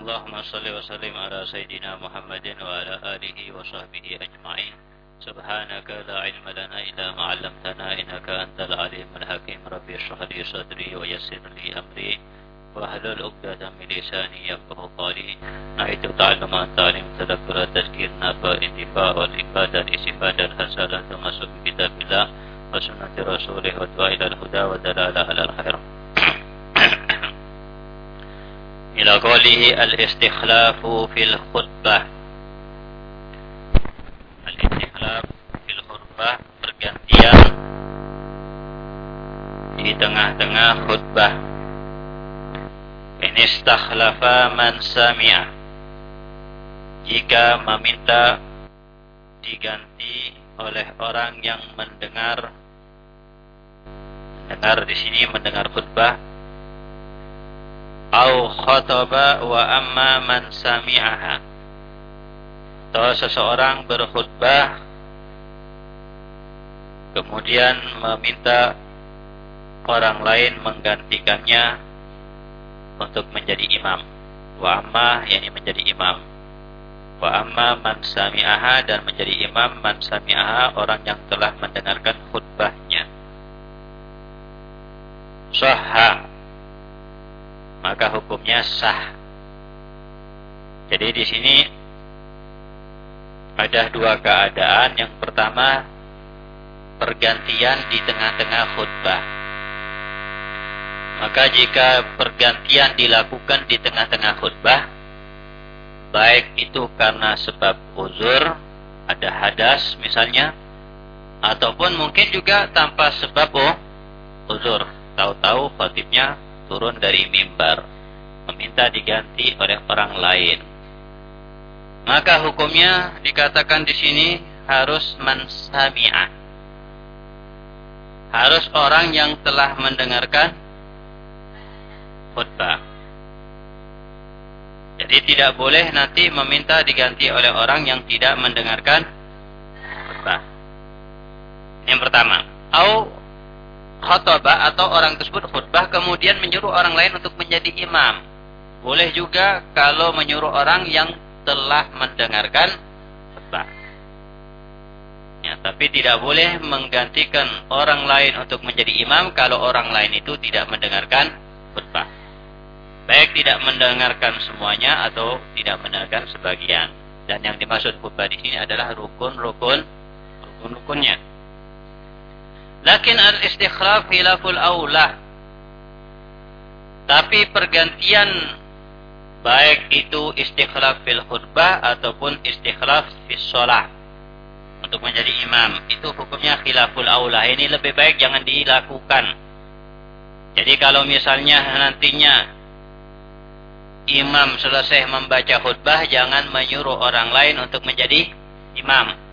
اللهم صل وسلم على سيدنا محمد وعلى آله وصحبه أجمعين. سبحانك لا علم لنا إلا ما علمتنا إنك أنت العليم الحكيم. ربي اشرح لي صدري ويسر لي أمري. واحلل عقدة من لساني يفقه قولي. نعيت تعلم أن تعلم تذكر تذكير نفع انتفاع والإفادة الاستفادة الحسنة تمسك بكتاب الله وسنة رسوله. والدعاء إلى الهدى ودلالة على الخير. إلى قوله الاستخلاف في الخطبة الاستخلاف في الخطبة pergantian di tengah-tengah khutbah ini istakhlafa man sami'a jika meminta diganti oleh orang yang mendengar mendengar di sini mendengar khutbah au khataba wa amma man sami'aha. Atau seseorang berkhutbah kemudian meminta orang lain menggantikannya untuk menjadi imam. Wa amma yakni menjadi imam. Wa amma man sami'aha dan menjadi imam man sami'aha orang yang telah mendengarkan khutbahnya. Sahha maka hukumnya sah. Jadi di sini ada dua keadaan. Yang pertama pergantian di tengah-tengah khutbah. Maka jika pergantian dilakukan di tengah-tengah khutbah, baik itu karena sebab uzur, ada hadas misalnya, ataupun mungkin juga tanpa sebab oh, uzur. Tahu-tahu khutibnya turun dari mimbar meminta diganti oleh orang lain. Maka hukumnya dikatakan di sini harus mansami'ah. Harus orang yang telah mendengarkan khutbah. Jadi tidak boleh nanti meminta diganti oleh orang yang tidak mendengarkan khutbah. Yang pertama. Au khutbah atau orang tersebut khutbah kemudian menyuruh orang lain untuk menjadi imam. Boleh juga kalau menyuruh orang yang telah mendengarkan khutbah. Ya, tapi tidak boleh menggantikan orang lain untuk menjadi imam kalau orang lain itu tidak mendengarkan khutbah. Baik tidak mendengarkan semuanya atau tidak mendengarkan sebagian. Dan yang dimaksud khutbah di sini adalah rukun-rukun rukun-rukunnya. Lakin al-istikhlaf hilaful aulah. Tapi pergantian baik itu istikhlaf fil khutbah ataupun istikhlaf fil sholat untuk menjadi imam. Itu hukumnya khilaful aulah. Ini lebih baik jangan dilakukan. Jadi kalau misalnya nantinya imam selesai membaca khutbah jangan menyuruh orang lain untuk menjadi imam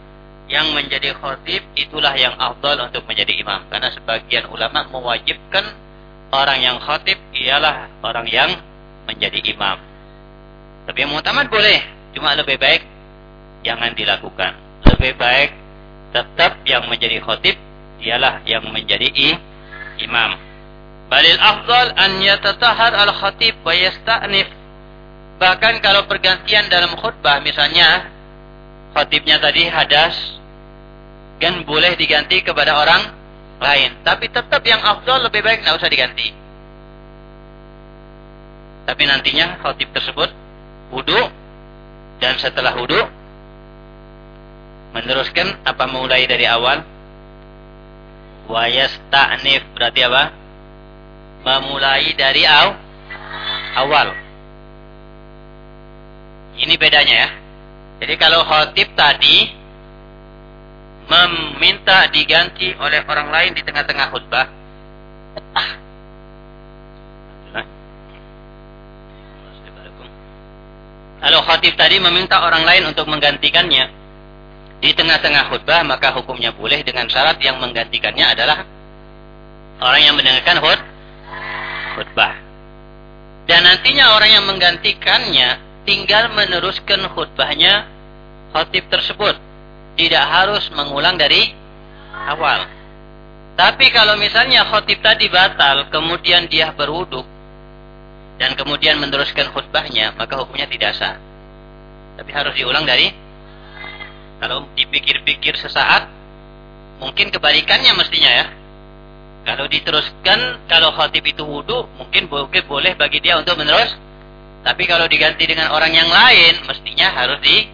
yang menjadi khotib itulah yang afdal untuk menjadi imam. Karena sebagian ulama mewajibkan orang yang khotib ialah orang yang menjadi imam. Tapi yang mutamad boleh, cuma lebih baik jangan dilakukan. Lebih baik tetap yang menjadi khotib ialah yang menjadi imam. Balil afdal an yatatahar al khatib wa yasta'nif. Bahkan kalau pergantian dalam khutbah misalnya khotibnya tadi hadas kan boleh diganti kepada orang lain. Tapi tetap yang afdal lebih baik tidak usah diganti. Tapi nantinya khotib tersebut wudhu dan setelah wudhu meneruskan apa mulai dari awal ta'nif berarti apa? Memulai dari aw, awal. Ini bedanya ya. Jadi kalau khotib tadi meminta diganti oleh orang lain di tengah-tengah khutbah. Kalau khatib tadi meminta orang lain untuk menggantikannya di tengah-tengah khutbah, maka hukumnya boleh dengan syarat yang menggantikannya adalah orang yang mendengarkan khut khutbah. Dan nantinya orang yang menggantikannya tinggal meneruskan khutbahnya khatib tersebut tidak harus mengulang dari awal. Tapi kalau misalnya khotib tadi batal, kemudian dia berwuduk, dan kemudian meneruskan khutbahnya, maka hukumnya tidak sah. Tapi harus diulang dari kalau dipikir-pikir sesaat, mungkin kebalikannya mestinya ya. Kalau diteruskan, kalau khatib itu wudhu, mungkin boleh bagi dia untuk menerus. Tapi kalau diganti dengan orang yang lain, mestinya harus di.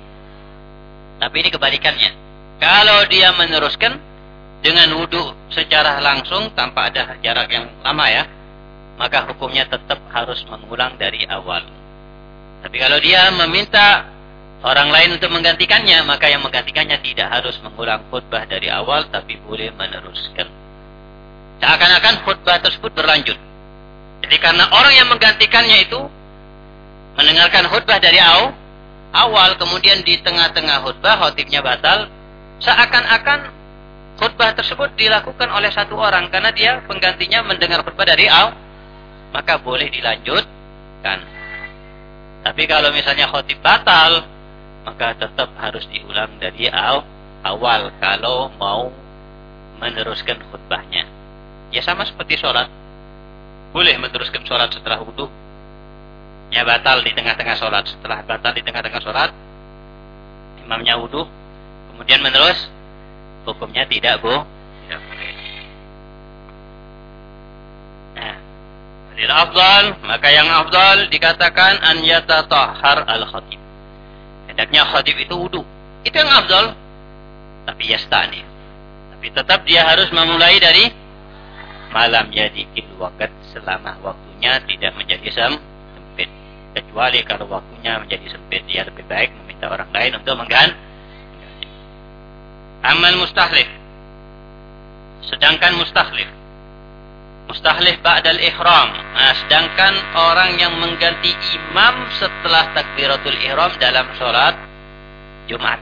Tapi ini kebalikannya. Kalau dia meneruskan dengan wudhu secara langsung tanpa ada jarak yang lama ya, maka hukumnya tetap harus mengulang dari awal. Tapi kalau dia meminta orang lain untuk menggantikannya, maka yang menggantikannya tidak harus mengulang khutbah dari awal, tapi boleh meneruskan. Seakan-akan khutbah tersebut berlanjut. Jadi karena orang yang menggantikannya itu mendengarkan khutbah dari awal, kemudian di tengah-tengah khutbah khutibnya batal, seakan-akan khutbah tersebut dilakukan oleh satu orang karena dia penggantinya mendengar khutbah dari awal maka boleh dilanjutkan. Tapi kalau misalnya khotib batal, maka tetap harus diulang dari awal kalau mau meneruskan khutbahnya. Ya sama seperti sholat. Boleh meneruskan sholat setelah wudhu. Ya batal di tengah-tengah sholat. Setelah batal di tengah-tengah sholat, imamnya wudhu, kemudian menerus, hukumnya tidak, bu. Tidak boleh. Lil afdal, maka yang afdal dikatakan an yatatahhar al khatib. Hendaknya khatib itu wudu. Itu yang afdal. Tapi yastani. Tapi tetap dia harus memulai dari malam yadikil wakat selama waktunya tidak menjadi sempit. Kecuali kalau waktunya menjadi sempit, dia lebih baik meminta orang lain untuk mengganti. Amal mustahlif. Sedangkan mustahlif mustahlif ba'dal ihram. Nah, sedangkan orang yang mengganti imam setelah takbiratul ihram dalam sholat Jumat.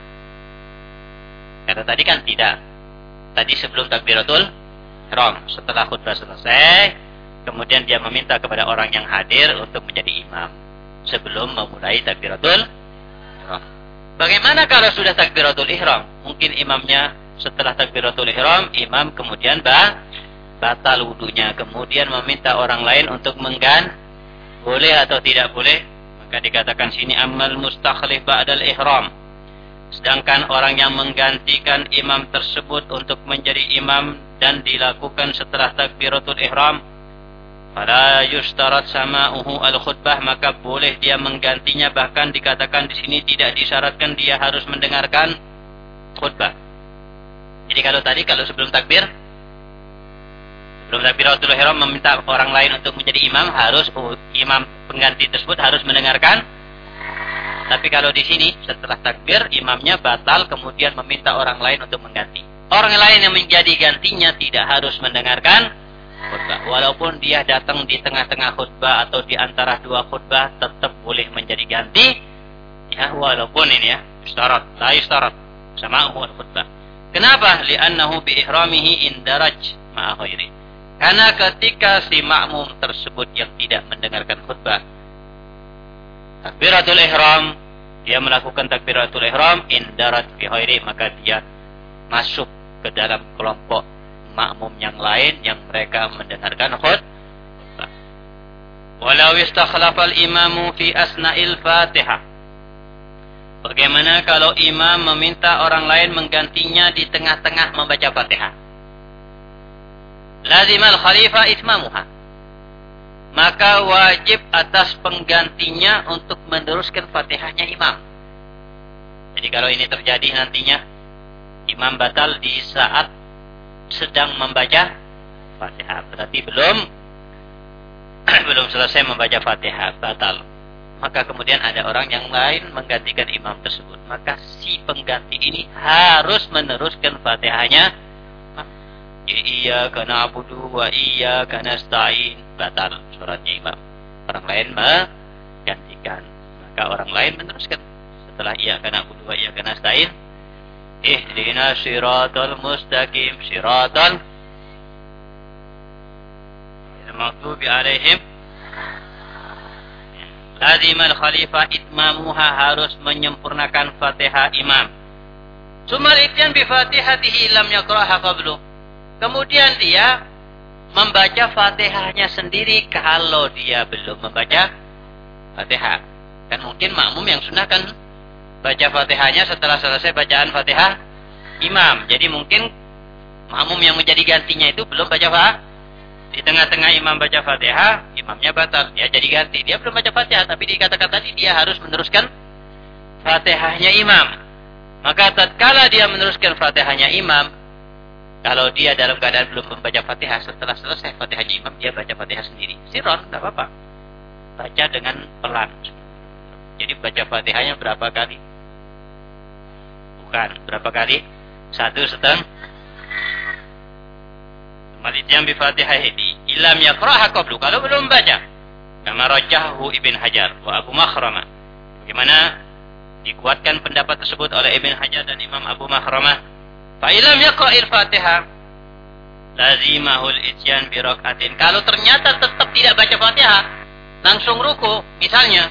Karena tadi kan tidak. Tadi sebelum takbiratul ihram, setelah khutbah selesai, kemudian dia meminta kepada orang yang hadir untuk menjadi imam sebelum memulai takbiratul ihram. Bagaimana kalau sudah takbiratul ihram? Mungkin imamnya setelah takbiratul ihram, imam kemudian bah batal wudhunya kemudian meminta orang lain untuk menggan boleh atau tidak boleh maka dikatakan sini amal mustakhlif ba'dal ihram sedangkan orang yang menggantikan imam tersebut untuk menjadi imam dan dilakukan setelah takbiratul ihram pada yustarat uhu al khutbah maka boleh dia menggantinya. Bahkan dikatakan di sini tidak disyaratkan dia harus mendengarkan khutbah. Jadi kalau tadi kalau sebelum takbir belum takbiratul ihram meminta orang lain untuk menjadi imam harus oh, imam pengganti tersebut harus mendengarkan. Tapi kalau di sini setelah takbir imamnya batal kemudian meminta orang lain untuk mengganti. Orang lain yang menjadi gantinya tidak harus mendengarkan khutbah. Walaupun dia datang di tengah-tengah khutbah atau di antara dua khutbah tetap boleh menjadi ganti. Ya walaupun ini ya istarat la istarat. Sama khutbah. Kenapa? Li'annahu bi ihramihi indaraj ma'a khairi. Karena ketika si makmum tersebut yang tidak mendengarkan khutbah takbiratul ihram dia melakukan takbiratul ihram indarat fi maka dia masuk ke dalam kelompok makmum yang lain yang mereka mendengarkan khutbah. Walau istakhlafal imamu fi asna'il Fatihah. Bagaimana kalau imam meminta orang lain menggantinya di tengah-tengah membaca Fatihah? lazimal khalifah itmamuha. Maka wajib atas penggantinya untuk meneruskan fatihahnya imam. Jadi kalau ini terjadi nantinya, imam batal di saat sedang membaca fatihah. Berarti belum belum selesai membaca fatihah, batal. Maka kemudian ada orang yang lain menggantikan imam tersebut. Maka si pengganti ini harus meneruskan fatihahnya iya karena abudu wa iya karena stain batal suratnya imam orang lain menggantikan maka orang lain meneruskan setelah iya karena abudu wa iya karena stain ihdina siratal mustaqim siratal maghdubi alaihim Lazimal khalifah itmamuha harus menyempurnakan fatihah imam. Sumal ityan bi fatihatihi lam yakraha qablu. Kemudian dia membaca Fatihahnya sendiri kalau dia belum membaca Fatihah. Kan mungkin makmum yang sunnah kan baca Fatihahnya setelah selesai bacaan Fatihah imam. Jadi mungkin makmum yang menjadi gantinya itu belum baca Fatihah. Di tengah-tengah imam baca Fatihah, imamnya batal, dia jadi ganti. Dia belum baca Fatihah, tapi dikatakan tadi dia harus meneruskan Fatihahnya imam. Maka tatkala dia meneruskan Fatihahnya imam, kalau dia dalam keadaan belum membaca Fatihah, setelah selesai Fatihahnya imam, dia baca Fatihah sendiri. Siron, tidak apa-apa. Baca dengan pelan. Jadi baca Fatihahnya berapa kali? Bukan, berapa kali? Satu setengah. Malitian bi Fatihah ini. Ilam yakra'ha qablu. Kalau belum baca. Kama rajahu Ibn Hajar wa Abu Makhrama. Bagaimana dikuatkan pendapat tersebut oleh Ibn Hajar dan Imam Abu Makhrama Fa'ilam yaqra'il Fatihah lazimahul ityan bi rakaatin. Kalau ternyata tetap tidak baca Fatihah, langsung ruku misalnya,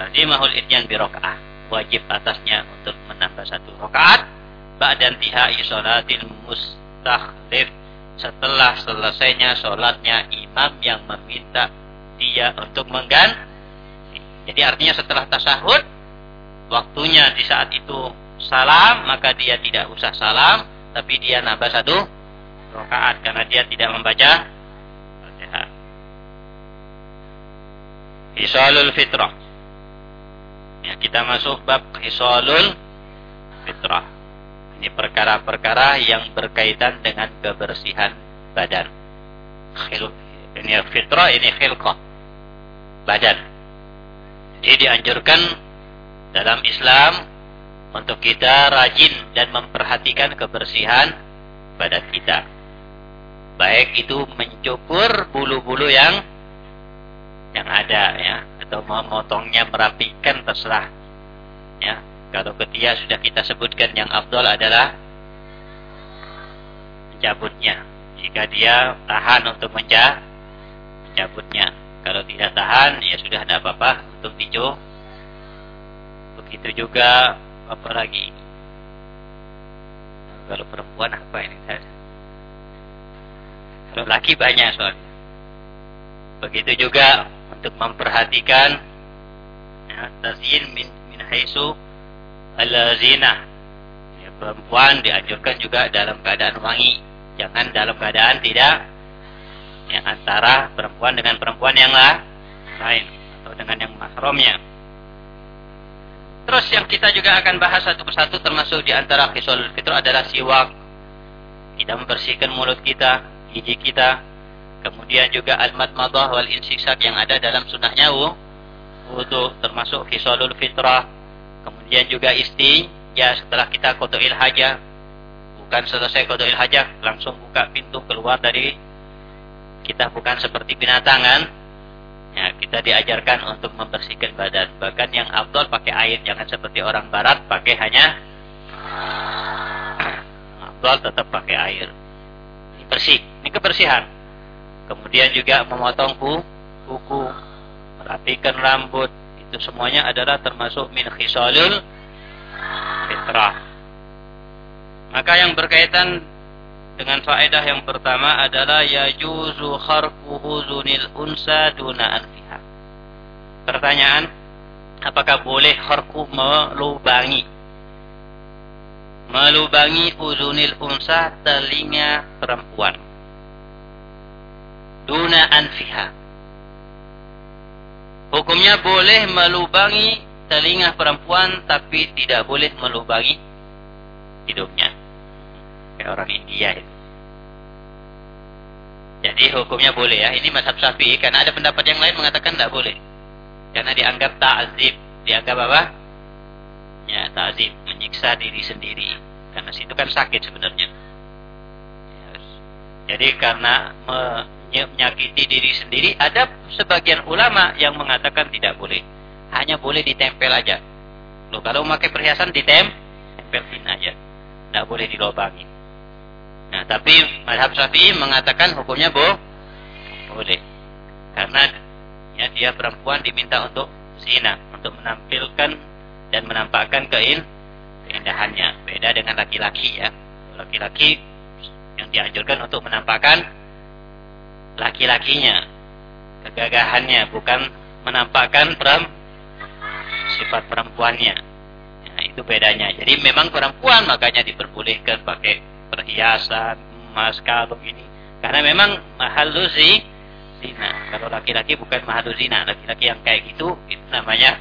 lazimahul ityan bi rakaah. Wajib atasnya untuk menambah satu rakaat ba'dan tihai salatil mustakhlif setelah selesainya sholatnya imam yang meminta dia untuk mengganti. Jadi artinya setelah tasahud, waktunya di saat itu salam maka dia tidak usah salam tapi dia nambah satu rakaat karena dia tidak membaca Fatihah. Fitrah. Ya, kita masuk bab hisalul fitrah. Ini perkara-perkara yang berkaitan dengan kebersihan badan. Khil, ini fitrah, ini khilqah. Badan. Jadi dianjurkan dalam Islam untuk kita rajin dan memperhatikan kebersihan badan kita. Baik itu mencukur bulu-bulu yang yang ada ya atau memotongnya merapikan terserah. Ya, kalau ketiak sudah kita sebutkan yang afdol adalah mencabutnya. Jika dia tahan untuk menca mencabutnya. Kalau tidak tahan ya sudah tidak apa-apa untuk dicukur. Begitu juga apa lagi kalau perempuan apa ini kalau laki banyak soalnya begitu juga untuk memperhatikan ya, tazyin min, min haisu al-zina ya, perempuan dianjurkan juga dalam keadaan wangi jangan dalam keadaan tidak yang antara perempuan dengan perempuan yang lain atau dengan yang mahramnya Terus yang kita juga akan bahas satu persatu termasuk di antara khisul adalah siwak. Kita membersihkan mulut kita, gigi kita. Kemudian juga almat madah wal insisak yang ada dalam sunnahnya wudu termasuk khisulul fitrah. Kemudian juga isti ya setelah kita kodoil hajah bukan selesai kodoil hajah langsung buka pintu keluar dari kita bukan seperti binatangan Ya, kita diajarkan untuk membersihkan badan. Bahkan yang abdul pakai air, jangan seperti orang barat pakai hanya abdul tetap pakai air. Bersih, ini kebersihan. Kemudian juga memotong kuku, merapikan rambut, itu semuanya adalah termasuk min khisalul fitrah. Maka yang berkaitan dengan faedah yang pertama adalah yajuzu kharfu huzunil unsa duna anfiha. Pertanyaan, apakah boleh kharfu melubangi melubangi uzunil unsa telinga perempuan duna anfiha. Hukumnya boleh melubangi telinga perempuan tapi tidak boleh melubangi hidungnya kayak orang India itu. Jadi hukumnya boleh ya. Ini mazhab Syafi'i karena ada pendapat yang lain mengatakan tidak boleh. Karena dianggap ta'zib. Dianggap apa? Ya, ta'zib, menyiksa diri sendiri. Karena situ kan sakit sebenarnya. Jadi karena menyakiti diri sendiri ada sebagian ulama yang mengatakan tidak boleh. Hanya boleh ditempel aja. Loh, kalau memakai perhiasan ditempel, tempelin aja. Tidak boleh dilobangi. Nah, tapi madhab Syafi'i mengatakan hukumnya bo boleh. Karena ya dia perempuan diminta untuk zina, untuk menampilkan dan menampakkan kein keindahannya. Beda dengan laki-laki ya. Laki-laki yang dianjurkan untuk menampakkan laki-lakinya, kegagahannya, bukan menampakkan peram, sifat perempuannya. Nah, itu bedanya. Jadi memang perempuan makanya diperbolehkan pakai perhiasan, emas, kalung ini. Karena memang mahal sih zina. Kalau laki-laki bukan mahal zina. Laki-laki yang kayak gitu, itu namanya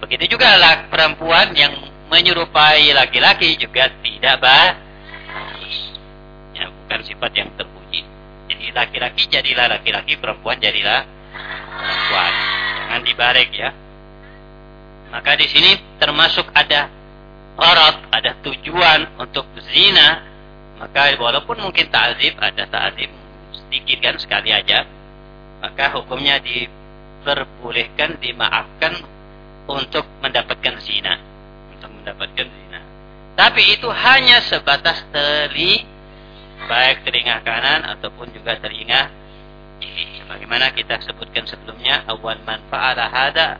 Begitu juga lah perempuan yang menyerupai laki-laki juga tidak bagus. Bukan sifat yang terpuji. Jadi laki-laki jadilah laki-laki, perempuan jadilah perempuan. Jangan dibalik ya. Maka di sini termasuk ada orot, ada tujuan untuk zina. Maka walaupun mungkin ta'zib, ada ta'zib sedikit kan sekali aja. Maka hukumnya diperbolehkan, dimaafkan untuk mendapatkan zina. Untuk mendapatkan zina. Tapi itu hanya sebatas teli, baik telinga kanan ataupun juga telinga kiri. Sebagaimana kita sebutkan sebelumnya, awal manfaat hada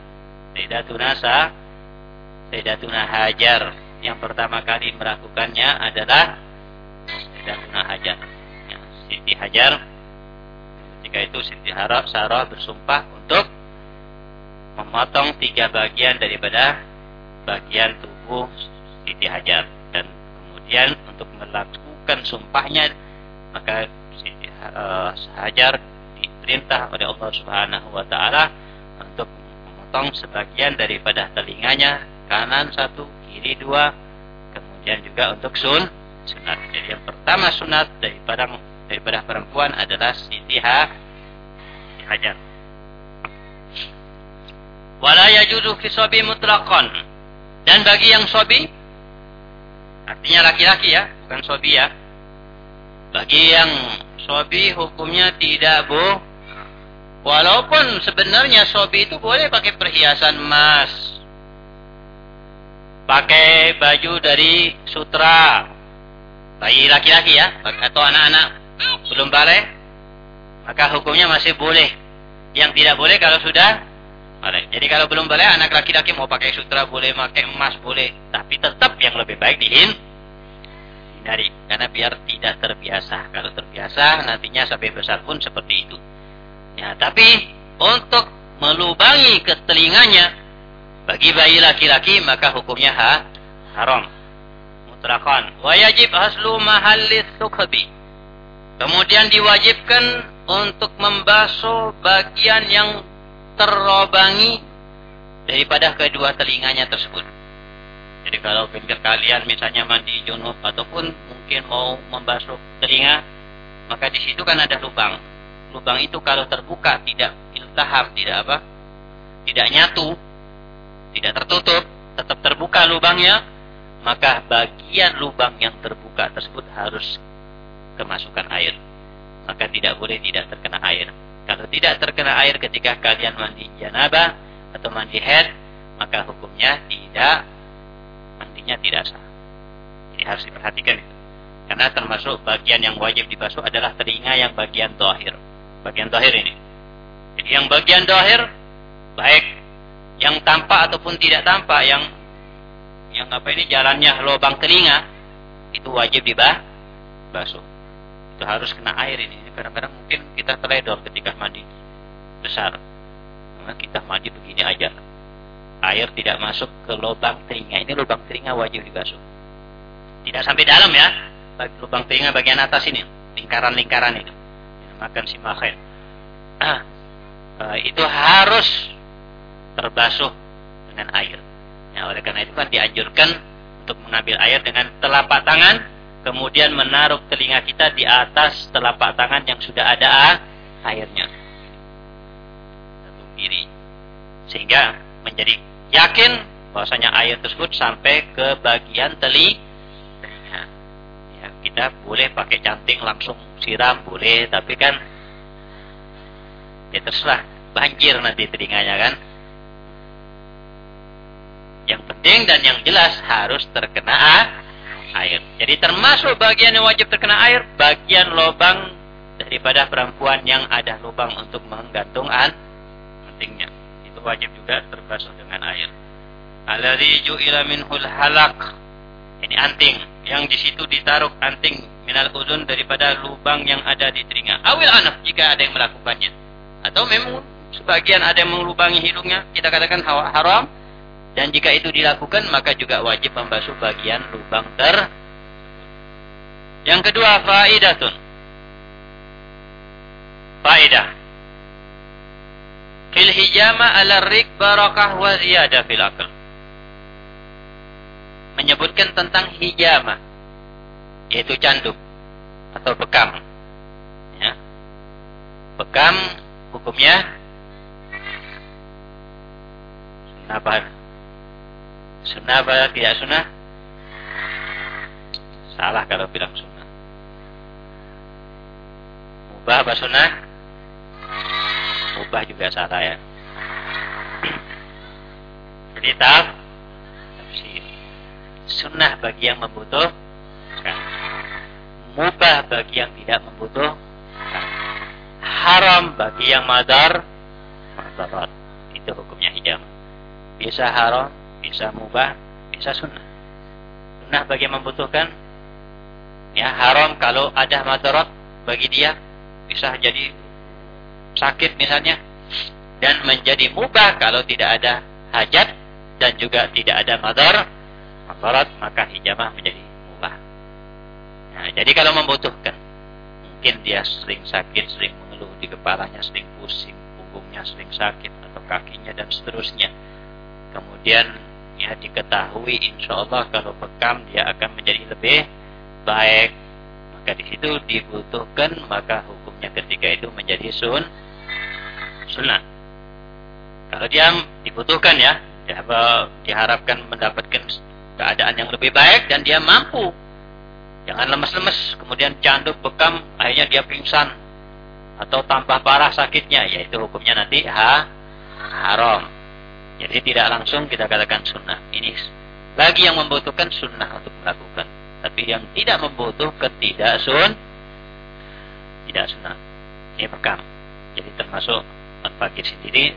Sayyidatuna sa Sayyidatuna Hajar yang pertama kali melakukannya adalah Sayyidatuna Hajar. Ya, Siti Hajar ketika itu Siti Harap Sarah bersumpah untuk memotong tiga bagian daripada bagian tubuh Siti Hajar dan kemudian untuk melakukan sumpahnya maka Siti uh, Hajar diperintah oleh Allah Subhanahu wa taala untuk memotong sebagian daripada telinganya kanan satu kiri dua kemudian juga untuk sun sunat. Jadi yang pertama sunat daripada daripada perempuan adalah Siti Hajar. Wala yajuzu fi sobi mutlaqan. Dan bagi yang sobi artinya laki-laki ya bukan sobi ya bagi yang sobi hukumnya tidak bu walaupun sebenarnya sobi itu boleh pakai perhiasan emas pakai baju dari sutra bayi laki-laki ya atau anak-anak belum balik maka hukumnya masih boleh yang tidak boleh kalau sudah balik. Jadi kalau belum balik anak laki-laki mau pakai sutra boleh, pakai emas boleh, tapi tetap yang lebih baik dihin hindari karena biar tidak terbiasa. Kalau terbiasa nantinya sampai besar pun seperti itu. Ya, tapi untuk melubangi ke telinganya bagi bayi laki-laki maka hukumnya ha, haram. Mutlaqan. Wajib haslu mahallis sukhabi. Kemudian diwajibkan untuk membasuh bagian yang terlobangi daripada kedua telinganya tersebut. Jadi kalau pikir kalian misalnya mandi junub ataupun mungkin mau membasuh telinga, maka di situ kan ada lubang. Lubang itu kalau terbuka tidak iltaham, tidak apa? Tidak nyatu, tidak tertutup, tetap terbuka lubangnya, maka bagian lubang yang terbuka tersebut harus kemasukan air. Maka tidak boleh tidak terkena air. Kalau tidak terkena air ketika kalian mandi janabah atau mandi head, maka hukumnya tidak mandinya tidak sah. Ini harus diperhatikan. Karena termasuk bagian yang wajib dibasuh adalah telinga yang bagian dohir. Bagian dohir ini. Jadi yang bagian dohir, baik yang tampak ataupun tidak tampak, yang yang apa ini jalannya lubang telinga, itu wajib dibasuh. Itu harus kena air ini kadang-kadang mungkin kita teledor ketika mandi besar karena kita mandi begini aja air tidak masuk ke lubang telinga. Ini lubang telinga wajib dibasuh. Tidak sampai dalam ya lubang telinga bagian atas ini lingkaran-lingkaran itu. Makan si makhen ah, itu harus terbasuh dengan air. Ya, oleh karena itu kan dianjurkan untuk mengambil air dengan telapak tangan kemudian menaruh telinga kita di atas telapak tangan yang sudah ada airnya. Satu kiri sehingga menjadi yakin bahwasanya air tersebut sampai ke bagian telinga ya, kita boleh pakai canting langsung siram boleh tapi kan ya terserah banjir nanti telinganya kan yang penting dan yang jelas harus terkena air. Jadi termasuk bagian yang wajib terkena air, bagian lubang daripada perempuan yang ada lubang untuk menggantung antingnya. Itu wajib juga terbasuh dengan air. Alladzi ju'ila minhul halak. Ini anting yang di situ ditaruh anting minal uzun daripada lubang yang ada di telinga. Awil anak jika ada yang melakukannya. Atau memang sebagian ada yang melubangi hidungnya, kita katakan haram. Dan jika itu dilakukan, maka juga wajib membasuh bagian lubang ter. Yang kedua, faidatun. Faidah. Fil hijama ala rik barakah wa ziyada fil akal menyebutkan tentang hijama yaitu canduk atau bekam. Ya. bekam hukumnya sunnah. Apa sunnah apa tidak sunnah? Salah kalau bilang sunnah. Mubah apa sunnah mubah juga salah ya. Jadi taf sunnah bagi yang membutuhkan. Mubah bagi yang tidak membutuhkan. Haram bagi yang madar. Madarat itu hukumnya hijama bisa haram bisa mubah bisa sunnah. Sunnah bagi yang membutuhkan. Ya haram kalau ada madarat bagi dia bisa jadi sakit misalnya dan menjadi mubah kalau tidak ada hajat dan juga tidak ada madar Salat maka hijamah menjadi mubah. Nah, jadi kalau membutuhkan, mungkin dia sering sakit, sering mengeluh di kepalanya, sering pusing, punggungnya sering sakit atau kakinya dan seterusnya. Kemudian ya diketahui insya Allah kalau bekam dia akan menjadi lebih baik maka di dibutuhkan maka hukumnya ketika itu menjadi sun sunnah kalau dia dibutuhkan ya diharapkan mendapatkan keadaan yang lebih baik dan dia mampu. Jangan lemes-lemes, kemudian canduk bekam, akhirnya dia pingsan atau tambah parah sakitnya, yaitu hukumnya nanti ha, haram. Jadi tidak langsung kita katakan sunnah. Ini lagi yang membutuhkan sunnah untuk melakukan. Tapi yang tidak membutuhkan tidak sun, tidak sunnah. Ini bekam. Jadi termasuk Al-Fakir sendiri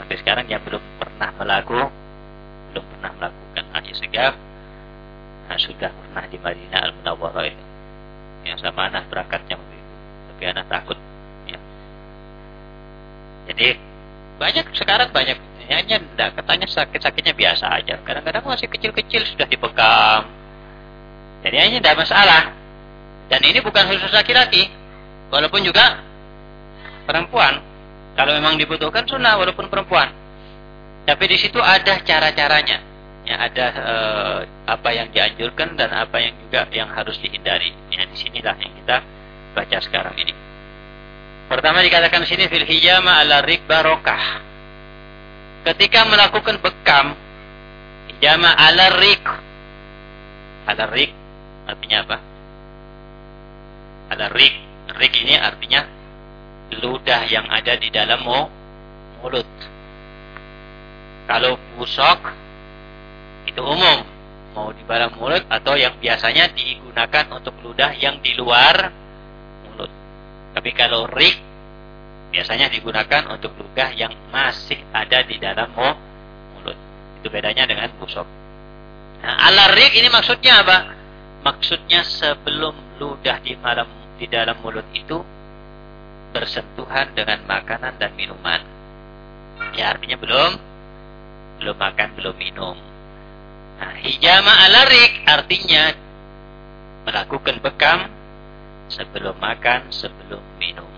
sampai sekarang dia belum pernah melakukan belum pernah melakukan haji segar nah, sudah pernah di Madinah Al Munawwarah itu yang sama anak berangkatnya tapi anak takut ya. jadi banyak sekarang banyak hanya tidak katanya sakit-sakitnya biasa aja kadang-kadang masih kecil-kecil sudah dibekam jadi hanya tidak masalah dan ini bukan khusus laki-laki walaupun juga perempuan kalau memang dibutuhkan sunnah walaupun perempuan tapi di situ ada cara-caranya. Ya, ada e, apa yang dianjurkan dan apa yang juga yang harus dihindari. Ya, di sinilah yang kita baca sekarang ini. Pertama dikatakan di sini fil hijama ala barokah. Ketika melakukan bekam, hijama ala rik. Ala rik artinya apa? Ala rik. Rik ini artinya ludah yang ada di dalam mulut kalau busok itu umum, mau di barang mulut atau yang biasanya digunakan untuk ludah yang di luar mulut. Tapi kalau rik biasanya digunakan untuk ludah yang masih ada di dalam mulut. Itu bedanya dengan busok. Nah, ala rik ini maksudnya apa? Maksudnya sebelum ludah di dalam di dalam mulut itu bersentuhan dengan makanan dan minuman. Ya artinya belum belum makan, belum minum. Nah, hijama alarik artinya melakukan bekam sebelum makan, sebelum minum.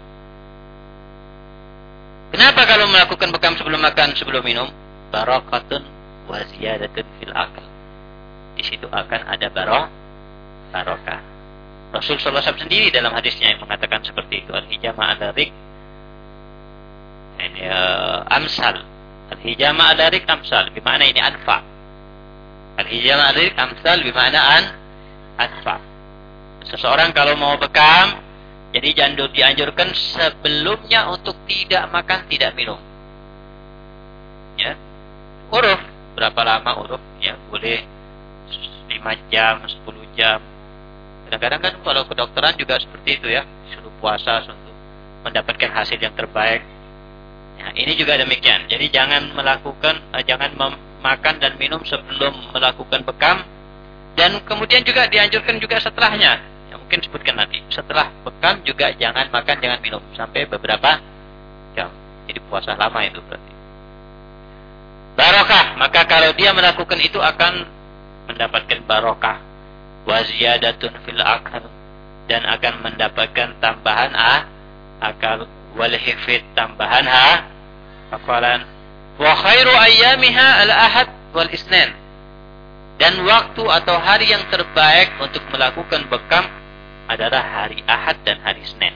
Kenapa kalau melakukan bekam sebelum makan, sebelum minum? Barakatun wa ziyadatun fil akal. Di situ akan ada barok, barokah. Rasul SAW sendiri dalam hadisnya yang mengatakan seperti itu. Al-hijama alarik ini uh, amsal Al-hijama adarik amsal. Bimana ini anfa. Al-hijama adarik amsal bimana an anfa. Seseorang kalau mau bekam, jadi jandul dianjurkan sebelumnya untuk tidak makan, tidak minum. Ya. Uruf. Berapa lama uruf? Ya, boleh 5 jam, 10 jam. Kadang-kadang kan kalau kedokteran juga seperti itu ya. Suruh puasa untuk mendapatkan hasil yang terbaik Nah, ini juga demikian. Jadi jangan melakukan, uh, jangan makan dan minum sebelum melakukan bekam Dan kemudian juga dianjurkan juga setelahnya. Yang mungkin sebutkan nanti. Setelah bekam juga jangan makan, jangan minum. Sampai beberapa jam. Jadi puasa lama itu berarti. Barokah. Maka kalau dia melakukan itu akan mendapatkan barokah. Waziyadatun fil akal. Dan akan mendapatkan tambahan a akal. Wal hifid tambahan ha. Hafalan. Wa khairu ayyamiha al-ahad wal isnan dan waktu atau hari yang terbaik untuk melakukan bekam adalah hari Ahad dan hari Senin.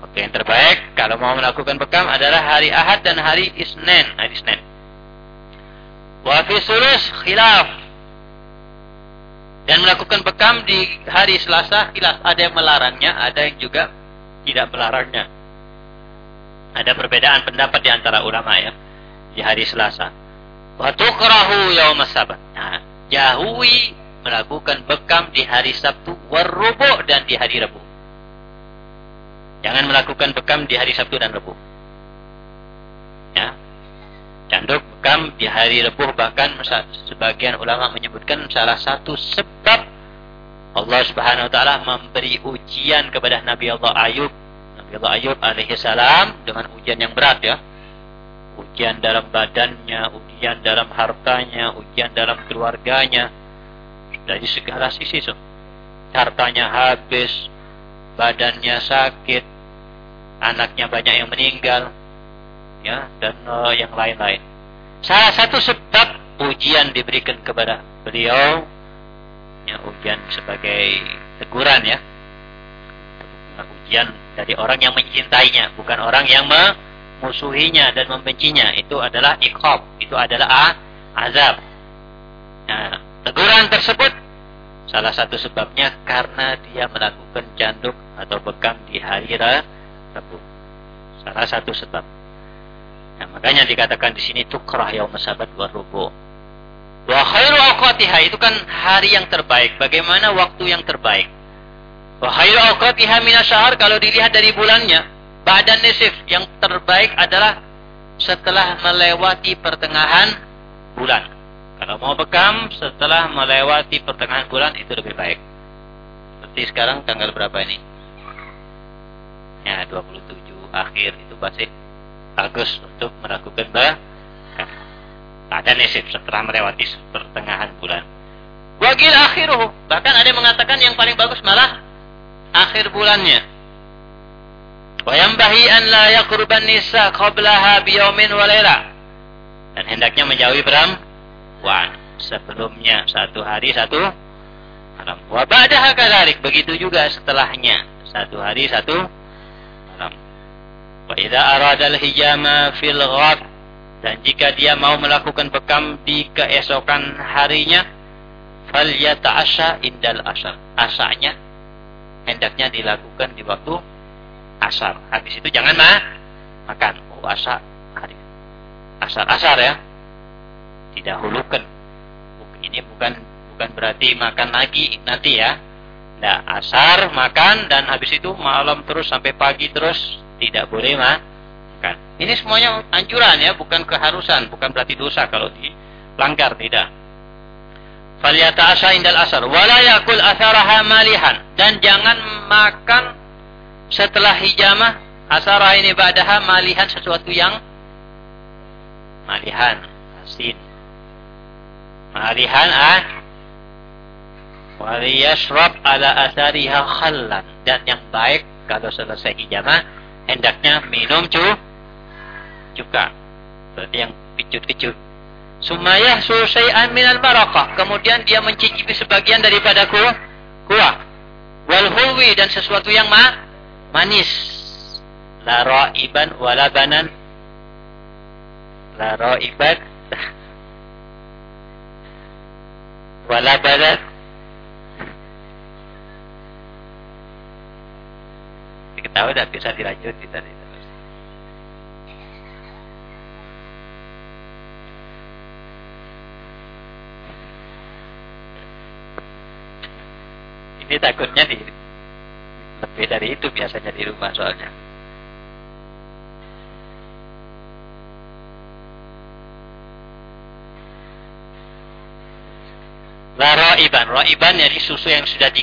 Waktu yang terbaik kalau mau melakukan bekam adalah hari Ahad dan hari Isnin, hari Senin. Wa fi khilaf. Dan melakukan bekam di hari Selasa khilaf, ada yang melarangnya, ada yang juga tidak melarangnya. Ada perbedaan pendapat di antara ulama ya di hari Selasa. Wa tukrahu yaum sabat. Nah, jauhi melakukan bekam di hari Sabtu warubu dan di hari Rabu. Jangan melakukan bekam di hari Sabtu dan Rabu. Ya. Canduk bekam di hari Rabu bahkan sebagian ulama menyebutkan salah satu sebab Allah Subhanahu wa taala memberi ujian kepada Nabi Allah Ayub. Nabi Allah Ayub alaihi salam dengan ujian yang berat ya ujian dalam badannya, ujian dalam hartanya, ujian dalam keluarganya, dari segala sisi. So. Hartanya habis, badannya sakit, anaknya banyak yang meninggal, dan uh, yang lain-lain. Salah satu sebab ujian diberikan kepada beliau, ya ujian sebagai teguran ya, ujian dari orang yang mencintainya, bukan orang yang me musuhinya dan membencinya itu adalah ikhab, itu adalah azab. Nah, teguran tersebut salah satu sebabnya karena dia melakukan janduk atau bekam di hari Rabu. Salah satu sebab. Nah, makanya dikatakan di sini tukrah yaum sabat wa rubu. Wa khairu awqatiha itu kan hari yang terbaik. Bagaimana waktu yang terbaik? Wa khairu awqatiha minasyahr kalau dilihat dari bulannya Badan nisif yang terbaik adalah setelah melewati pertengahan bulan. Kalau mau bekam setelah melewati pertengahan bulan itu lebih baik. Seperti sekarang tanggal berapa ini? Ya 27 akhir itu masih bagus untuk melakukan bekam. Ada nisif setelah melewati pertengahan bulan. Wagil akhiruh. Bahkan ada yang mengatakan yang paling bagus malah akhir bulannya. Wayambahi an la yaqruban nisa qablaha biyaumin wa Dan hendaknya menjauhi perempuan sebelumnya satu hari satu malam. Wa ba'daha kadzalik, begitu juga setelahnya satu hari satu. Wa idza arada al-hijama fil ghad dan jika dia mau melakukan bekam di keesokan harinya falyata'asha indal asar. Asanya hendaknya dilakukan di waktu asar. Habis itu jangan mah makan. Oh asar hari. Asar asar ya. Didahulukan. Ini bukan bukan berarti makan lagi nanti ya. Nah, asar makan dan habis itu malam terus sampai pagi terus tidak boleh makan. Ini semuanya anjuran ya, bukan keharusan, bukan berarti dosa kalau dilanggar. Tidak. Falyata asa indal asar. Wala yakul asaraha malihan. Dan jangan makan setelah hijamah asara ini ba'daha malihan sesuatu yang malihan asin. Malihan ah. Waliyashrab ala asariha khallan. Dan yang baik kalau selesai hijamah hendaknya minum cu juga berarti yang kecut-kecut Sumayah susai'an minal barakah. Kemudian dia mencicipi sebagian daripada kuah. Kuah. Wal dan sesuatu yang ma manis la ra'iban wala banan la ra'iban wala banan diketahui tidak bisa dilanjut tadi ini takutnya di lebih dari itu biasanya di rumah soalnya. La ra'iban. Ra'iban yakni susu yang sudah di,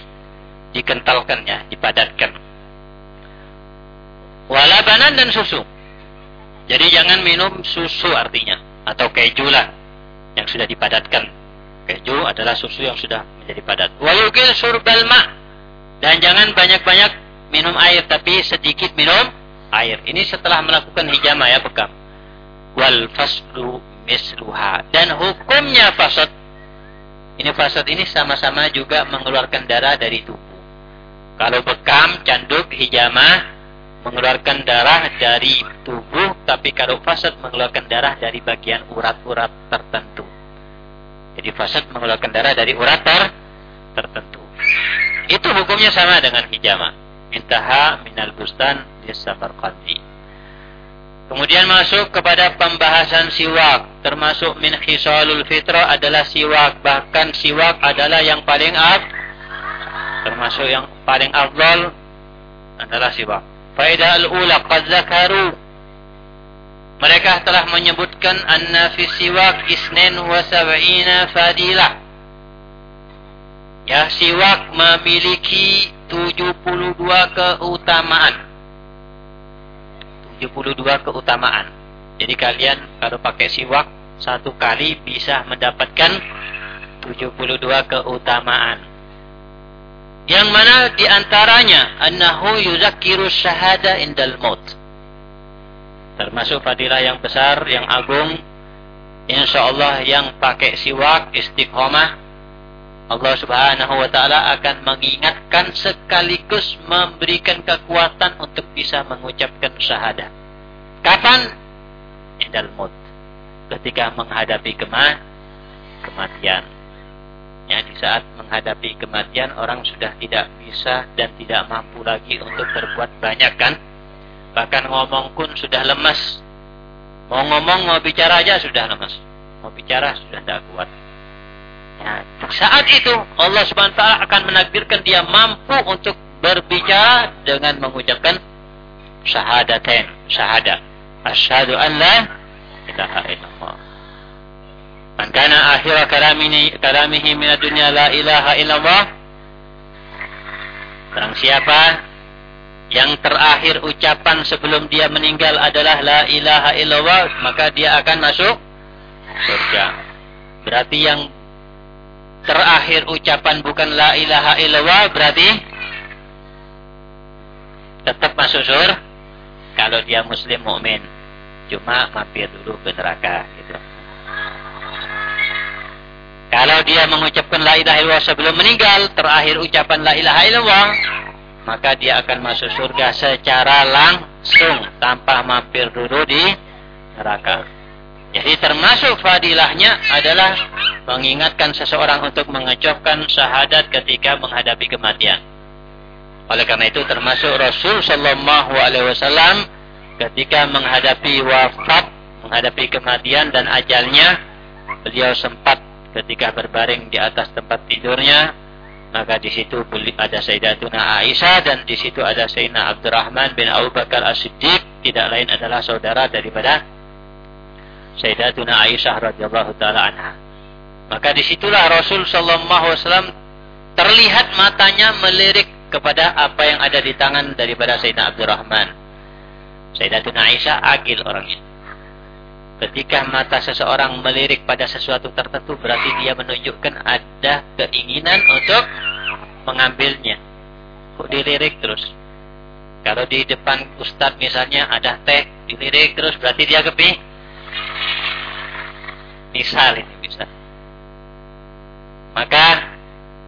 dikentalkan ya, dipadatkan. Walabanan dan susu. Jadi jangan minum susu artinya atau keju lah yang sudah dipadatkan. Keju adalah susu yang sudah menjadi padat. Wayukil surbal ma dan jangan banyak-banyak minum air tapi sedikit minum air. Ini setelah melakukan hijama ya bekam. Wal faslu misluha dan hukumnya fasad. Ini fasad ini sama-sama juga mengeluarkan darah dari tubuh. Kalau bekam, canduk, hijama mengeluarkan darah dari tubuh, tapi kalau fasad mengeluarkan darah dari bagian urat-urat tertentu. Jadi fasad mengeluarkan darah dari urat ter tertentu. Itu hukumnya sama dengan hijama. Intaha minal bustan di Samarqandi. Kemudian masuk kepada pembahasan siwak. Termasuk min khisalul fitrah adalah siwak. Bahkan siwak adalah yang paling ab. Termasuk yang paling afdal adalah siwak. Faedah al-ula qad zakaru mereka telah menyebutkan anna fi siwak isnin wa sab'ina fadilah. Ya, siwak memiliki 72 keutamaan. 72 keutamaan. Jadi kalian kalau pakai siwak satu kali bisa mendapatkan 72 keutamaan. Yang mana di antaranya annahu yuzakiru syahada indal maut. Termasuk fadilah yang besar, yang agung. Insya Allah yang pakai siwak istiqomah. Allah subhanahu wa ta'ala akan mengingatkan sekaligus memberikan kekuatan untuk bisa mengucapkan syahadah. Kapan? Indal maut. Ketika menghadapi kemah, kematian. Ya, di saat menghadapi kematian orang sudah tidak bisa dan tidak mampu lagi untuk berbuat banyak kan? Bahkan ngomong pun sudah lemas. Mau ngomong, mau bicara aja sudah lemas. Mau bicara sudah tidak kuat. Ya, saat itu Allah Subhanahu wa taala akan menakdirkan dia mampu untuk berbicara dengan mengucapkan syahadatain, syahadah. Asyhadu an la ilaha illallah. Man kana akhir kalamihi kalamihi min dunya la ilaha illallah. Barang siapa yang terakhir ucapan sebelum dia meninggal adalah la ilaha illallah, maka dia akan masuk surga. Berarti yang terakhir ucapan bukan la ilaha illallah berarti tetap masuk surga kalau dia muslim mukmin cuma mampir dulu ke neraka gitu. Kalau dia mengucapkan la ilaha illallah sebelum meninggal, terakhir ucapan la ilaha illallah, maka dia akan masuk surga secara langsung tanpa mampir dulu di neraka. Jadi termasuk fadilahnya adalah mengingatkan seseorang untuk mengucapkan syahadat ketika menghadapi kematian. Oleh karena itu termasuk Rasul Shallallahu Alaihi Wasallam ketika menghadapi wafat, menghadapi kematian dan ajalnya, beliau sempat ketika berbaring di atas tempat tidurnya maka di situ ada Sayyidatuna Aisyah dan di situ ada Sayyidina Abdurrahman bin Abu Bakar As-Siddiq. Tidak lain adalah saudara daripada Sayyidatuna Aisyah radhiyallahu taala anha. Maka di situlah Rasul sallallahu wasallam terlihat matanya melirik kepada apa yang ada di tangan daripada Sayyidina Abdurrahman. Sayyidatuna Aisyah agil orangnya Ketika mata seseorang melirik pada sesuatu tertentu berarti dia menunjukkan ada keinginan untuk mengambilnya. Kok dilirik terus? Kalau di depan ustadz misalnya ada teh, dilirik terus berarti dia kepi. Misal ini bisa. Maka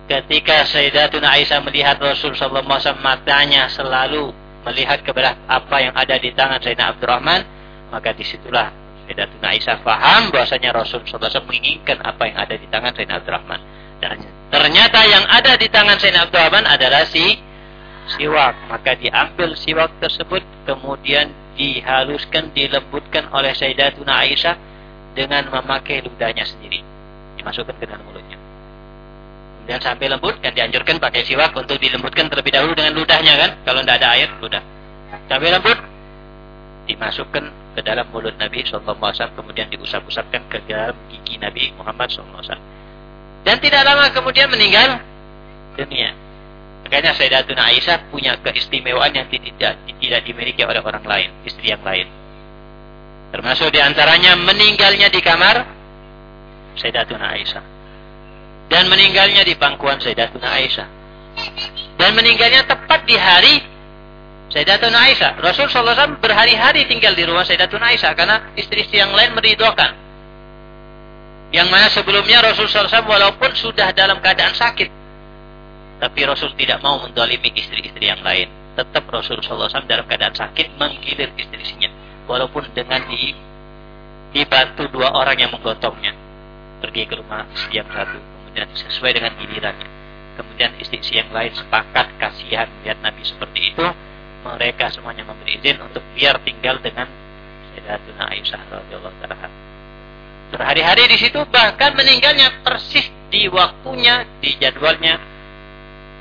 ketika Sayyidatuna Aisyah melihat Rasul sallallahu alaihi matanya selalu melihat kepada apa yang ada di tangan Sayyidina Abdurrahman, maka di situlah Sayyidatuna Aisyah faham bahwasanya Rasul SAW menginginkan apa yang ada di tangan Sayyidina Abdurrahman. Dan ternyata yang ada di tangan Sayyidina Abdurrahman adalah si siwak. Maka diambil siwak tersebut kemudian dihaluskan, dilembutkan oleh Sayyidatuna Aisyah dengan memakai ludahnya sendiri. Dimasukkan ke dalam mulutnya. Kemudian sampai lembut dan dianjurkan pakai siwak untuk dilembutkan terlebih dahulu dengan ludahnya kan. Kalau tidak ada air, ludah. Sampai lembut, dimasukkan ke dalam mulut Nabi SAW kemudian diusap-usapkan ke dalam gigi Nabi Muhammad SAW Dan tidak lama kemudian meninggal dunia. Makanya Sayyidatuna Aisyah punya keistimewaan yang tidak, tidak dimiliki oleh orang lain, istri yang lain. Termasuk di antaranya meninggalnya di kamar Sayyidatuna Aisyah. Dan meninggalnya di pangkuan Sayyidatuna Aisyah. Dan meninggalnya tepat di hari Sayyidatuna Aisyah. Rasul SAW berhari-hari tinggal di rumah Sayyidatuna Aisyah karena istri-istri yang lain meridhokan. Yang mana sebelumnya Rasul SAW walaupun sudah dalam keadaan sakit. Tapi Rasul tidak mau mendolimi istri-istri yang lain. Tetap Rasul SAW dalam keadaan sakit menggilir istri-istrinya. Walaupun dengan di, dibantu dua orang yang menggotongnya. Pergi ke rumah yang satu. Kemudian sesuai dengan gilirannya. Kemudian istri-istri yang lain sepakat kasihan lihat Nabi seperti itu. Mereka semuanya memberi izin untuk biar tinggal dengan Sayyidatuna Aisyah radhiyallahu taala berhari-hari di situ bahkan meninggalnya persis di waktunya di jadwalnya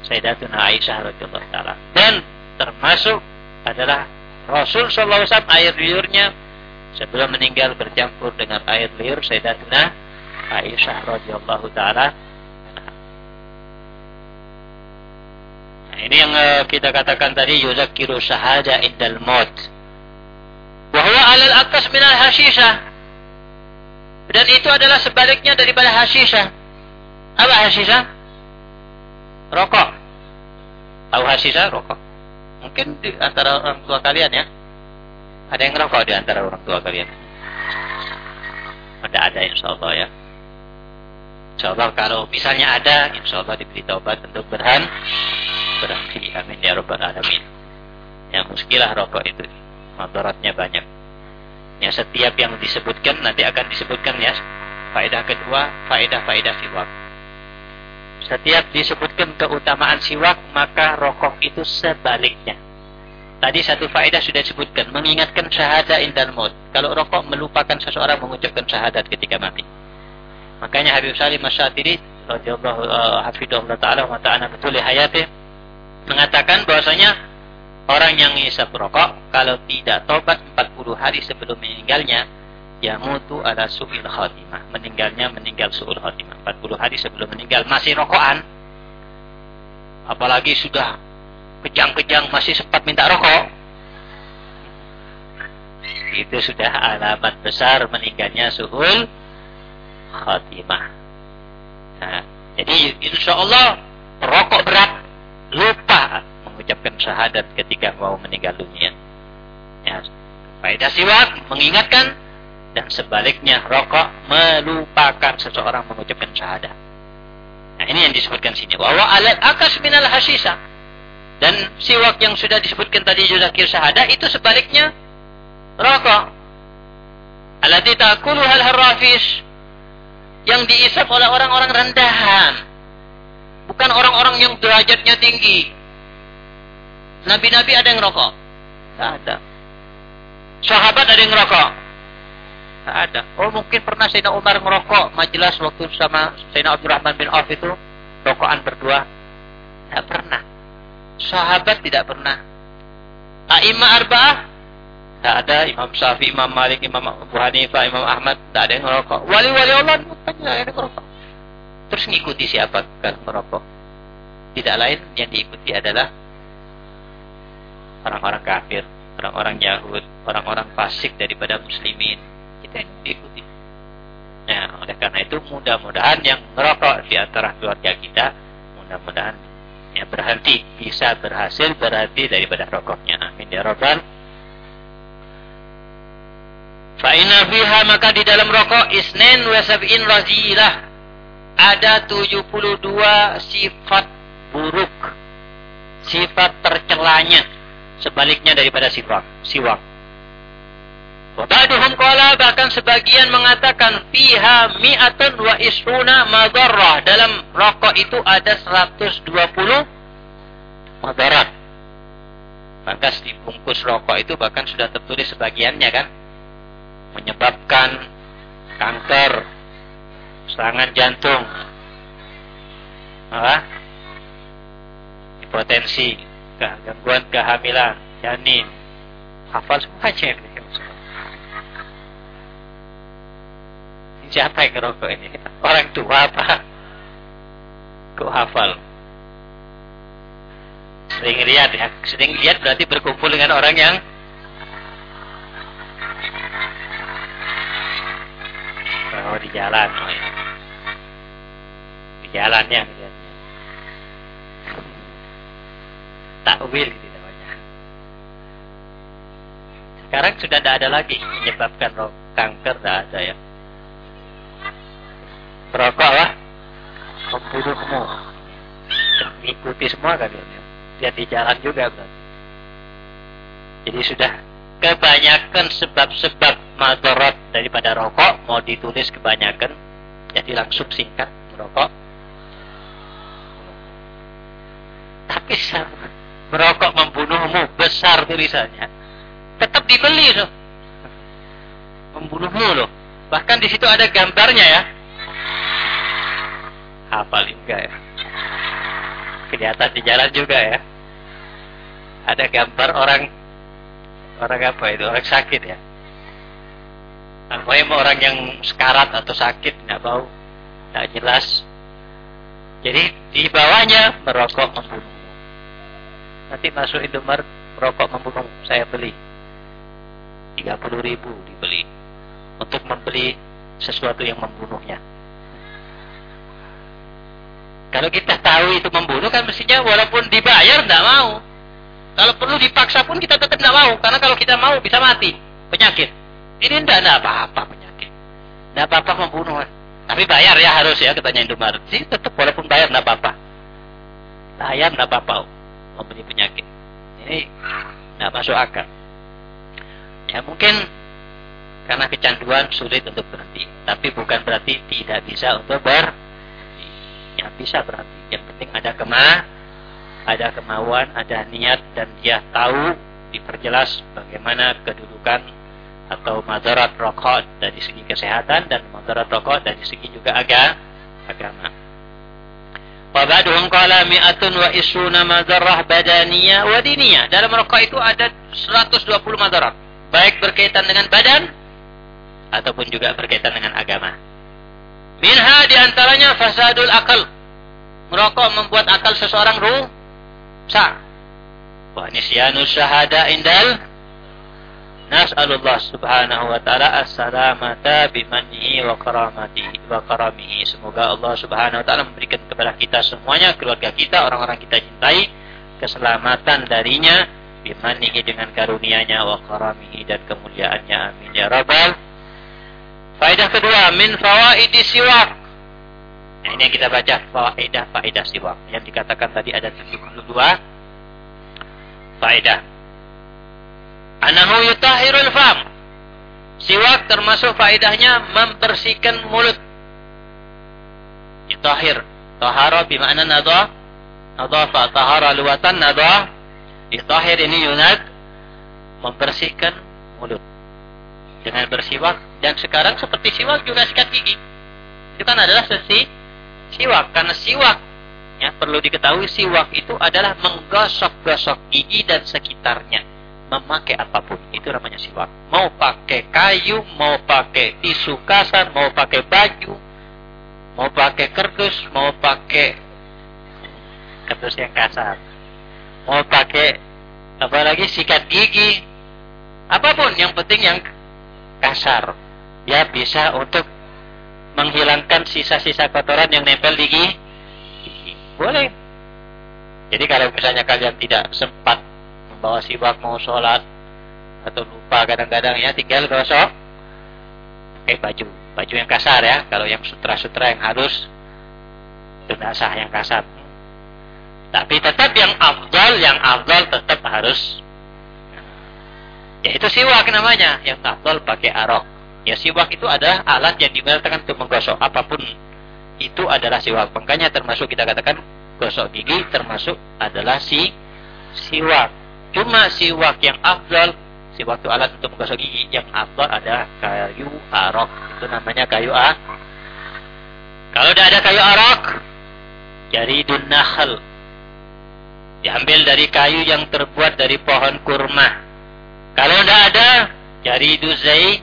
Sayyidatuna Aisyah radhiyallahu taala dan termasuk adalah Rasul sallallahu alaihi wasallam air liurnya. Sebelum meninggal bercampur dengan air liur Sayyidatuna Aisyah radhiyallahu taala ini yang uh, kita katakan tadi yuzakiru syahada indal maut wa alal akas minal hashisah dan itu adalah sebaliknya daripada hasisha. Apa hasisha? Rokok. Tahu hasisha? Rokok. Mungkin di antara orang tua kalian ya. Ada yang rokok di antara orang tua kalian. Ada ada insya Allah ya. Insya Allah kalau misalnya ada, insya Allah diberi taubat untuk berhan berhenti. Amin ya robbal alamin. Ya muskilah rokok itu. Madaratnya banyak. Ya setiap yang disebutkan nanti akan disebutkan ya. Faedah kedua, faedah-faedah siwak. Setiap disebutkan keutamaan siwak, maka rokok itu sebaliknya. Tadi satu faedah sudah disebutkan, mengingatkan syahadat indal maut. Kalau rokok melupakan seseorang mengucapkan syahadat ketika mati. Makanya Habib Salim Masyatiri radhiyallahu uh, hafidhahullah taala wa ta'ala betul hayati mengatakan bahwasanya Orang yang ngisap rokok kalau tidak tobat 40 hari sebelum meninggalnya ya mutu ada su'il khatimah. Meninggalnya meninggal su'il khatimah. 40 hari sebelum meninggal masih rokokan. Apalagi sudah kejang-kejang masih sempat minta rokok. Itu sudah alamat besar meninggalnya su'ul khatimah. Nah, jadi insya Allah rokok berat lupa mengucapkan syahadat ketika mau meninggal dunia. Ya, faedah siwak mengingatkan dan sebaliknya rokok melupakan seseorang mengucapkan syahadat. Nah, ini yang disebutkan sini. Wa alat akas minal hasisa. Dan siwak yang sudah disebutkan tadi kir syahadat itu sebaliknya rokok. Alati takulu hal harrafis yang diisap oleh orang-orang rendahan. Bukan orang-orang yang derajatnya tinggi. Nabi-nabi ada yang rokok? Tidak ada. Sahabat ada yang rokok? Tidak ada. Oh mungkin pernah Sayyidina Umar ngerokok majelis waktu sama Sayyidina Abdurrahman bin Auf itu rokokan berdua. Tidak pernah. Sahabat tidak pernah. A'imah arba'ah tidak ada Imam Syafi'i, Imam Malik, Imam Abu Hanifah, Imam Ahmad tidak ada yang ngerokok. Wali-wali Allah bukannya ada yang ngerokok. Terus ngikuti siapa kan merokok? Tidak lain yang diikuti adalah orang-orang kafir, orang-orang Yahud, orang-orang fasik daripada muslimin. Kita ikuti. Nah, oleh karena itu mudah-mudahan yang merokok di antara keluarga kita, mudah-mudahan ya berhenti, bisa berhasil berhenti daripada rokoknya. Amin ya rabbal Fa'ina fiha maka di dalam rokok isnen wa sab'in razilah. Ada 72 sifat buruk. Sifat tercelanya sebaliknya daripada siwak. siwak. Wabaduhum qala bahkan sebagian mengatakan fiha mi'atun wa isruna madarrah. Dalam rokok itu ada 120 madarat. Maka di bungkus rokok itu bahkan sudah tertulis sebagiannya kan. Menyebabkan kanker, serangan jantung, apa? hipotensi, gangguan kehamilan, janin. Hafal semuanya ini. Siapa yang ngerokok ini? Orang tua apa? Kok hafal? Sering lihat ya. Sering lihat berarti berkumpul dengan orang yang Oh di jalan. Oh, ya. Di jalannya lihatnya. Takwil gitu namanya. Sekarang sudah tidak ada lagi menyebabkan kanker tidak ada ya. Merokok lah membunuhmu. Mengikuti semua kan ya. Lihat di jalan juga berarti. Jadi sudah kebanyakan sebab-sebab madarat daripada rokok mau ditulis kebanyakan jadi langsung singkat merokok tapi merokok membunuhmu besar tulisannya. Tetap dibeli loh. Membunuhmu loh. Bahkan di situ ada gambarnya ya. Hafal juga ya? Kelihatan di jalan juga ya. Ada gambar orang orang apa itu? Orang sakit ya Pokoknya orang yang sekarat atau sakit nggak bau, nggak jelas. Jadi di bawahnya merokok membunuh. Nanti masuk Indomaret merokok membunuh saya beli 30 ribu dibeli untuk membeli sesuatu yang membunuhnya. Kalau kita tahu itu membunuh kan mestinya walaupun dibayar tidak mau. Kalau perlu dipaksa pun kita tetap tidak mau. Karena kalau kita mau bisa mati. Penyakit. Ini tidak ada apa-apa penyakit. Tidak apa-apa membunuh. Tapi bayar ya harus ya katanya Indomaret. Sih tetap walaupun bayar tidak apa-apa. Bayar tidak apa-apa membeli penyakit. Ini tidak masuk akal. Ya mungkin karena kecanduan sulit untuk berhenti. Tapi bukan berarti tidak bisa untuk ber yang bisa berhenti. Yang penting ada kemah ada kemauan, ada niat dan dia tahu diperjelas bagaimana kedudukan atau madarat rokok dari segi kesehatan dan madarat rokok dari segi juga aga, agama. Wabaduhum qala mi'atun wa isuna madarrah badaniyah wa diniyah. Dalam rokok itu ada 120 madarat. Baik berkaitan dengan badan ataupun juga berkaitan dengan agama. Minha di antaranya fasadul akal. Merokok membuat akal seseorang ruh sa wa nisyanu syahada indal nas'alullah subhanahu wa ta'ala as-salamata bimanihi wa karamatihi wa karamihi. Semoga Allah subhanahu wa ta'ala memberikan kepada kita semuanya keluarga kita orang-orang kita cintai keselamatan darinya bimanihi dengan karunianya wa karamihi dan kemuliaannya. Amin ya rabbal Faedah kedua min fawaidi siwak. Nah, ini yang kita baca faedah faedah siwak. Yang dikatakan tadi ada 72 faedah. Anahu yutahirul fam. Siwak termasuk faedahnya membersihkan mulut. Yutahir. Tahara bimana nadah. Nadafa tahara luwatan nadah. Yutahir ini yunad. Membersihkan mulut. Dengan bersiwak. Dan sekarang seperti siwak juga sikat gigi. Itu kan adalah sesi siwak karena siwak ya perlu diketahui siwak itu adalah menggosok-gosok gigi dan sekitarnya memakai apa pun itu namanya siwak mau pakai kayu mau pakai tisu kasar mau pakai baju mau pakai kerdus mau pakai kerdus yang kasar mau pakai apalagi sikat gigi apa pun yang penting yang kasar ya bisa untuk menghilangkan sisa-sisa kotoran yang nempel di gigi. Boleh. Jadi kalau misalnya kalian tidak sempat membawa siwak mau sholat. Atau lupa kadang-kadang ya tinggal gosok. Pakai baju baju yang kasar ya. Kalau yang sutra-sutra yang halus itu sah yang kasar. Tapi tetap yang afdal yang afdal tetap harus. Ya itu siwak namanya. Yang afdal pakai arok. Ya siwak itu adalah alat yang digunakan untuk menggosok apa pun. Itu adalah siwak. Makanya termasuk kita katakan gosok gigi termasuk adalah si siwak. Cuma siwak yang afdal, siwak itu alat untuk menggosok gigi. Yang afdal ada kayu arok. Itu namanya kayu a. Kalau tidak ada kayu arok, jadi dunahal. Diambil dari kayu yang terbuat dari pohon kurma. Kalau tidak ada, jadi duzai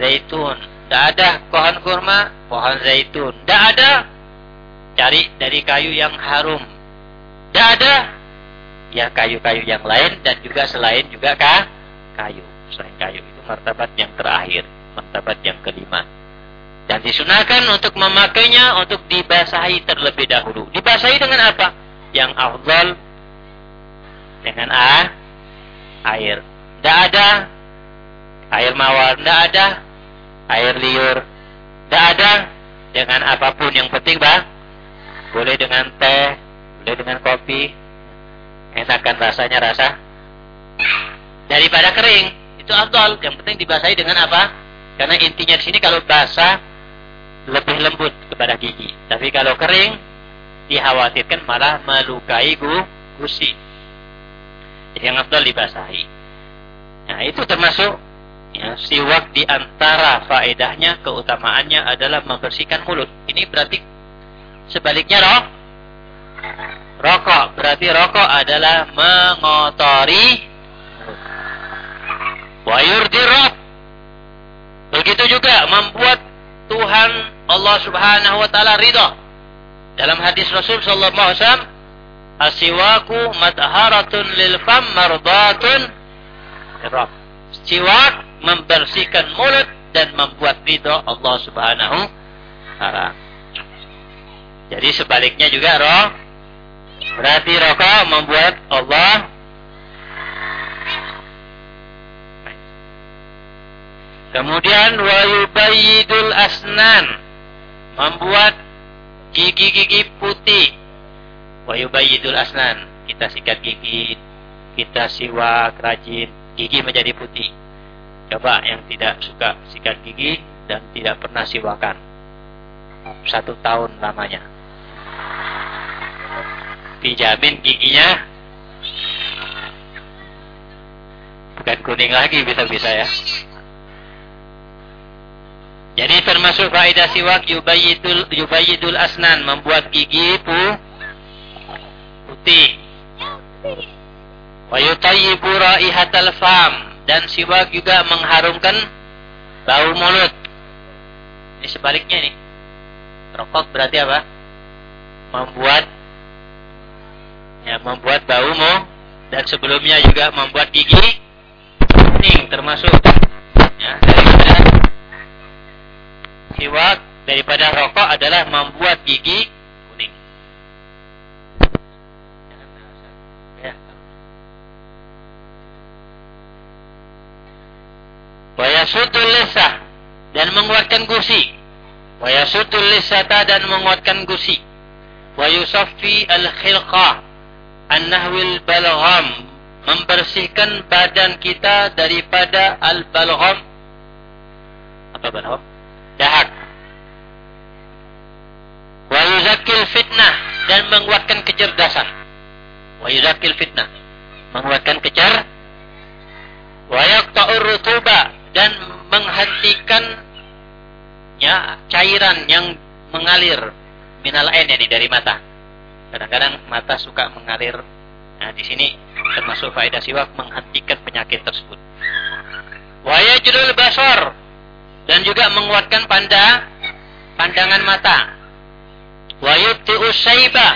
zaitun. Tidak ada pohon kurma, pohon zaitun. Tidak ada cari dari kayu yang harum. Tidak ada ya kayu-kayu yang lain dan juga selain juga kah? kayu. Selain kayu itu martabat yang terakhir, martabat yang kelima. Dan disunahkan untuk memakainya untuk dibasahi terlebih dahulu. Dibasahi dengan apa? Yang afdal dengan a air. Tidak ada air mawar, tidak ada air liur, tidak ada dengan apa pun yang penting bang. Boleh dengan teh, boleh dengan kopi, enakan rasanya rasa. Daripada kering itu afdal yang penting dibasahi dengan apa? Karena intinya di sini kalau basah lebih lembut kepada gigi. Tapi kalau kering dikhawatirkan malah melukai gusi. Jadi yang afdal dibasahi. Nah itu termasuk ya, siwak di antara faedahnya keutamaannya adalah membersihkan mulut. Ini berarti sebaliknya roh rokok. Berarti rokok adalah mengotori wa yurdirab. Begitu juga membuat Tuhan Allah Subhanahu wa taala ridha. Dalam hadis Rasul sallallahu alaihi wasallam, "Asiwaku matharatun lil fam mardatun Rabb." Siwak membersihkan mulut dan membuat ridha Allah Subhanahu taala. Jadi sebaliknya juga roh Berarti rokok membuat Allah Kemudian wayubayidul asnan membuat gigi-gigi putih. Wayubayidul asnan kita sikat gigi, kita siwak rajin, gigi menjadi putih. Coba yang tidak suka sikat gigi dan tidak pernah siwakan. Satu tahun lamanya dijamin giginya bukan kuning lagi bisa-bisa ya. Jadi termasuk faedah siwak yubayyidul yubayyidul asnan membuat gigi pu, putih. Wa yutayyibu raihatal fam dan siwak juga mengharumkan bau mulut. Ini sebaliknya nih. Rokok berarti apa? Membuat ya, membuat baumu dan sebelumnya juga membuat gigi kuning termasuk ya, daripada siwak daripada rokok adalah membuat gigi kuning. Ya. Wayasudul lisah dan menguatkan gusi. Wayasudul lisata dan menguatkan gusi. Wayusaffi al-khilqah An-nahwil balgham membersihkan badan kita daripada al-balgham apa balgham? Dahak. Wa yuzakkil fitnah dan menguatkan kecerdasan. Wa yuzakkil fitnah menguatkan kecer wa yaqta'ur rutuba dan menghentikan ya cairan yang mengalir minal ain yani dari mata Kadang-kadang mata suka mengalir. Nah, di sini termasuk faedah siwak menghentikan penyakit tersebut. Waya judul basor dan juga menguatkan panda pandangan mata. Wayuti usaiba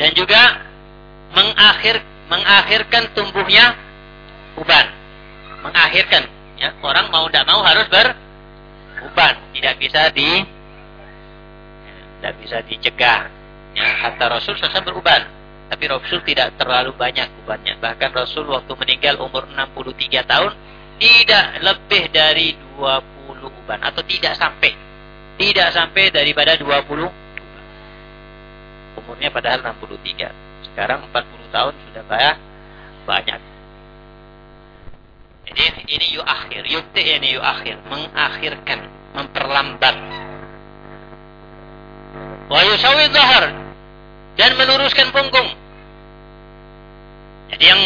dan juga mengakhir mengakhirkan tumbuhnya uban. Mengakhirkan ya, orang mau tidak mau harus beruban, tidak bisa di tidak bisa dicegah Ya, hatta Rasul SAW beruban. Tapi Rasul tidak terlalu banyak ubannya. Bahkan Rasul waktu meninggal umur 63 tahun, tidak lebih dari 20 uban. Atau tidak sampai. Tidak sampai daripada 20 uban. Umurnya padahal 63. Sekarang 40 tahun sudah banyak. banyak. Jadi ini yu akhir. Yukti ini yu akhir. Mengakhirkan. Memperlambat. Wa yusawi zahar dan meluruskan punggung. Jadi yang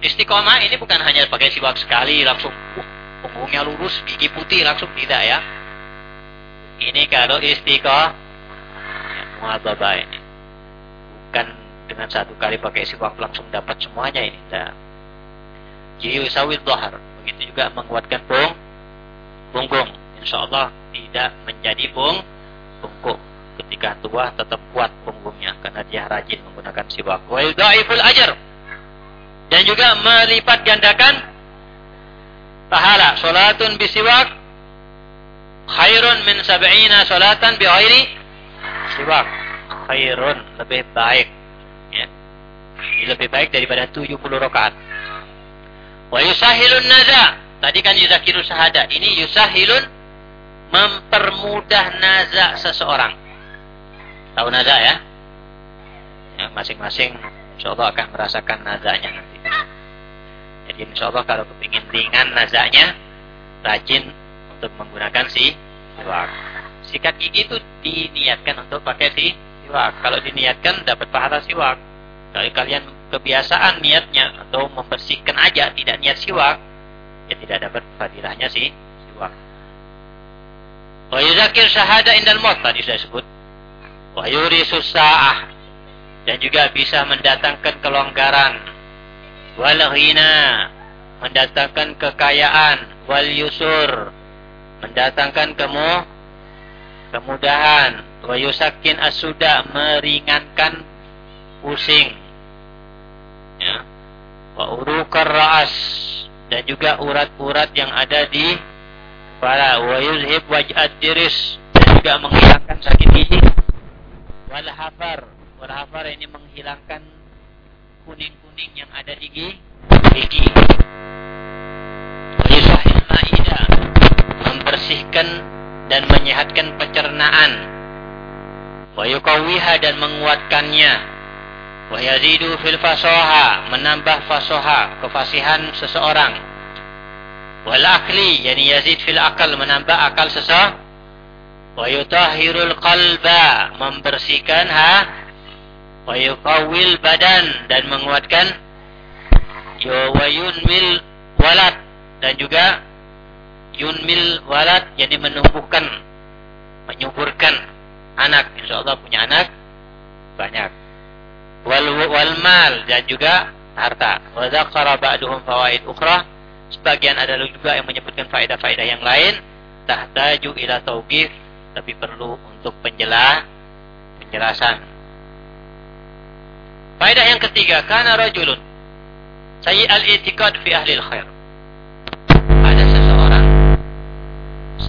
istiqomah ini bukan hanya pakai siwak sekali langsung uh, punggungnya lurus, gigi putih langsung tidak ya. Ini kalau istiqomah muhababah ini. Bukan dengan satu kali pakai siwak langsung dapat semuanya ini. Tidak. Jadi usawil dohar. Begitu juga menguatkan pung, punggung. Insya Allah tidak menjadi pung, punggung. Ketika tua tetap kuat punggungnya karena dia rajin menggunakan siwak. Wa yudhaiful ajr. Dan juga melipat gandakan pahala. Salatun bisiwak khairun min sab'ina salatan bi ghairi siwak. Khairun lebih baik. Ya. Lebih baik daripada 70 rakaat. Wa yusahilun naza. Tadi kan yuzakiru sahada. Ini yusahilun mempermudah naza seseorang Tahu naza ya? Ya, masing-masing insya Allah akan merasakan nazanya nanti. Jadi insya Allah kalau kepingin ringan nazanya, rajin untuk menggunakan si siwak. Sikat gigi itu diniatkan untuk pakai si siwak. Kalau diniatkan dapat pahala siwak. Kalau kalian kebiasaan niatnya atau membersihkan aja tidak niat siwak, ya tidak dapat fadilahnya si siwak. Wa yuzakir syahada indal maut tadi sudah sebut wa yurisu sa'ah. Dan juga bisa mendatangkan kelonggaran. Wal ghina. Mendatangkan kekayaan. Wal yusur. Mendatangkan kemu kemudahan. Wa yusakin asuda meringankan pusing. Ya. Wa ra'as. Dan juga urat-urat yang ada di kepala. Wa yuzhib diris. Dan juga menghilangkan sakit gigi wal hafar. Wal hafar ini menghilangkan kuning-kuning yang ada di gigi. Yusahil ma'idah membersihkan dan menyehatkan pencernaan. Wa yukawiha dan menguatkannya. Wa yazidu fil fasoha menambah fasoha kefasihan seseorang. Wal akli yani yazid fil akal menambah akal seseorang wa yutahhirul qalba membersihkan ha wa badan dan menguatkan wa yunmil walad dan juga yunmil walad jadi menumbuhkan menyuburkan anak. Insyaallah punya anak banyak. Wal wal mal dan juga harta. Wa dzakara ba'duhum fawaid ukhra. Sebagian ada juga yang menyebutkan faedah-faedah yang lain. Tahtaju ila tauqif tapi perlu untuk penjelas penjelasan. Faedah yang ketiga, karena rajulun sayyi al-i'tiqad fi ahli al-khair. Ada seseorang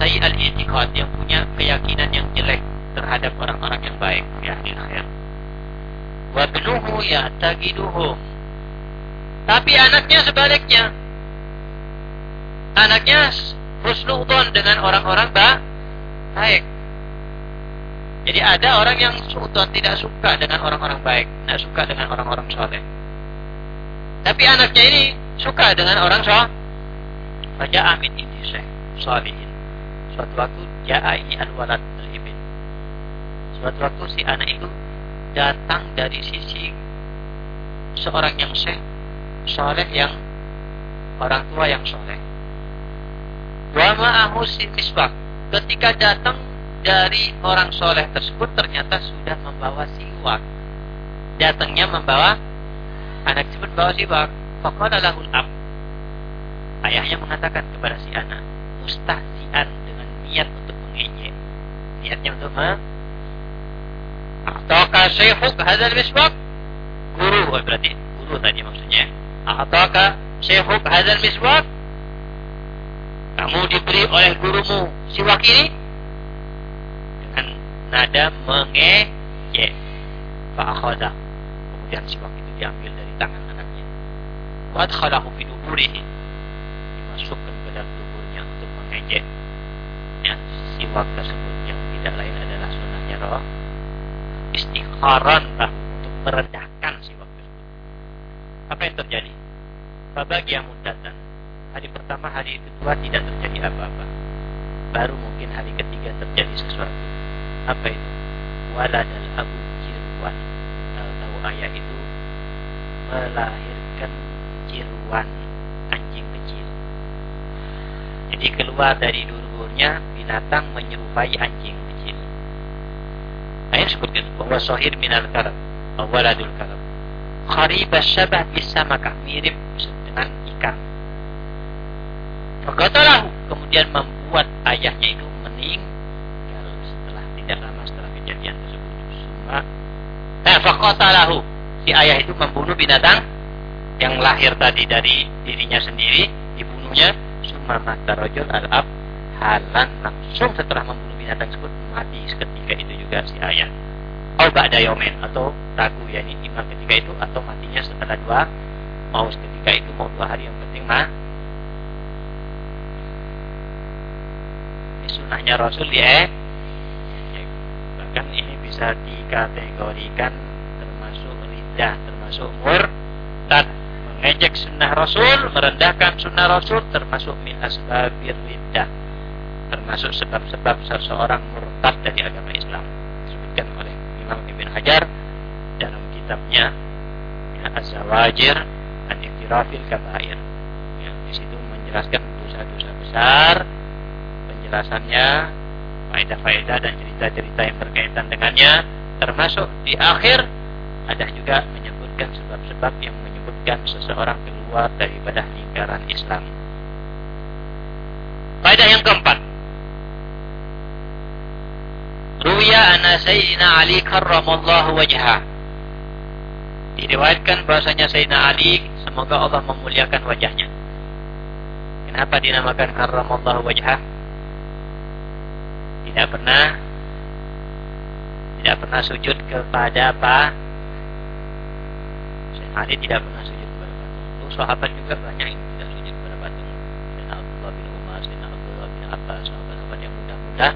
sayyi al-i'tiqad yang punya keyakinan yang jelek terhadap orang-orang yang baik fi ahli al-khair. Wa ibnuhu ya'taqiduhum. Tapi anaknya sebaliknya. Anaknya husnudzon dengan orang-orang baik. Jadi ada orang yang suudon tidak suka dengan orang-orang baik, tidak suka dengan orang-orang soleh. Tapi anaknya ini suka dengan orang soleh. Raja Amin ini syekh solihin. Suatu waktu ja'a ini al-walad al-ibn. Suatu waktu si anak itu datang dari sisi seorang yang syekh soleh yang orang tua yang soleh. Wa ma'ahu si misbah. Ketika datang dari orang soleh tersebut ternyata sudah membawa siwak. Datangnya membawa anak tersebut membawa siwak. Faqala lahul ab. Ayahnya mengatakan kepada si anak, mustahzian dengan niat untuk mengejek. Niatnya untuk me Ataka syekhuk hadzal miswak? Guru oh, berarti guru tadi maksudnya. Ataka syekhuk hadzal miswak? Kamu diberi oleh gurumu siwak ini? Nada mengejek. Fa'akhadah. Kemudian siwak itu diambil dari tangan anaknya. Wadkhalahu fi duburihi. Dimasukkan ke dalam tubuhnya untuk mengejek. Ya, siwak tersebut yang tidak lain adalah sunnahnya roh. Istikharan lah untuk merendahkan siwak tersebut. Apa yang terjadi? Babagi yang mudatan. Hari pertama, hari kedua tidak terjadi apa-apa. Baru mungkin hari ketiga terjadi sesuatu apa itu? Walad al abu jirwan tahu ayah itu melahirkan jirwan anjing kecil. Jadi keluar dari dulurnya binatang menyerupai anjing kecil. Ayat sebutkan bahwa sohir minal karam waladul karam kharibah syabah bisa maka mirip dengan ikan. Fakatalahu kemudian membuat ayahnya itu Fakotalahu. Si ayah itu membunuh binatang yang lahir tadi dari dirinya sendiri, dibunuhnya. Summa mata rojul al-ab halan langsung setelah membunuh binatang tersebut mati seketika itu juga si ayah. Oh ba'da yomen atau ragu ya ini imam ketika itu atau matinya setelah dua mau seketika itu mau dua hari yang penting mah ini sunahnya Rasul ya bahkan ini bisa dikategorikan lidah termasuk murtad mengejek sunnah Rasul merendahkan sunnah Rasul termasuk min asbabir lidah termasuk sebab-sebab seseorang murtad dari agama Islam. Disebutkan oleh Imam Ibn Hajar dalam kitabnya ya, Az-Zawajir An-Iftirafil Kabair. Yang di situ menjelaskan dosa-dosa besar penjelasannya faedah-faedah dan cerita-cerita yang berkaitan dengannya termasuk di akhir ada juga menyebutkan sebab-sebab yang menyebutkan seseorang keluar daripada lingkaran Islam. Faedah yang keempat. Ruya anna Sayyidina Ali karramallahu wajha. Diriwayatkan bahasanya Sayyidina Ali semoga Allah memuliakan wajahnya. Kenapa dinamakan karramallahu wajha? Tidak pernah tidak pernah sujud kepada apa? Ali tidak pernah sujud kepada patung. Sahabat juga banyak yang tidak sujud kepada patung. Sayyidina Abdullah bin Umar, Sayyidina Abdullah bin Abbas, sahabat-sahabat yang muda-muda.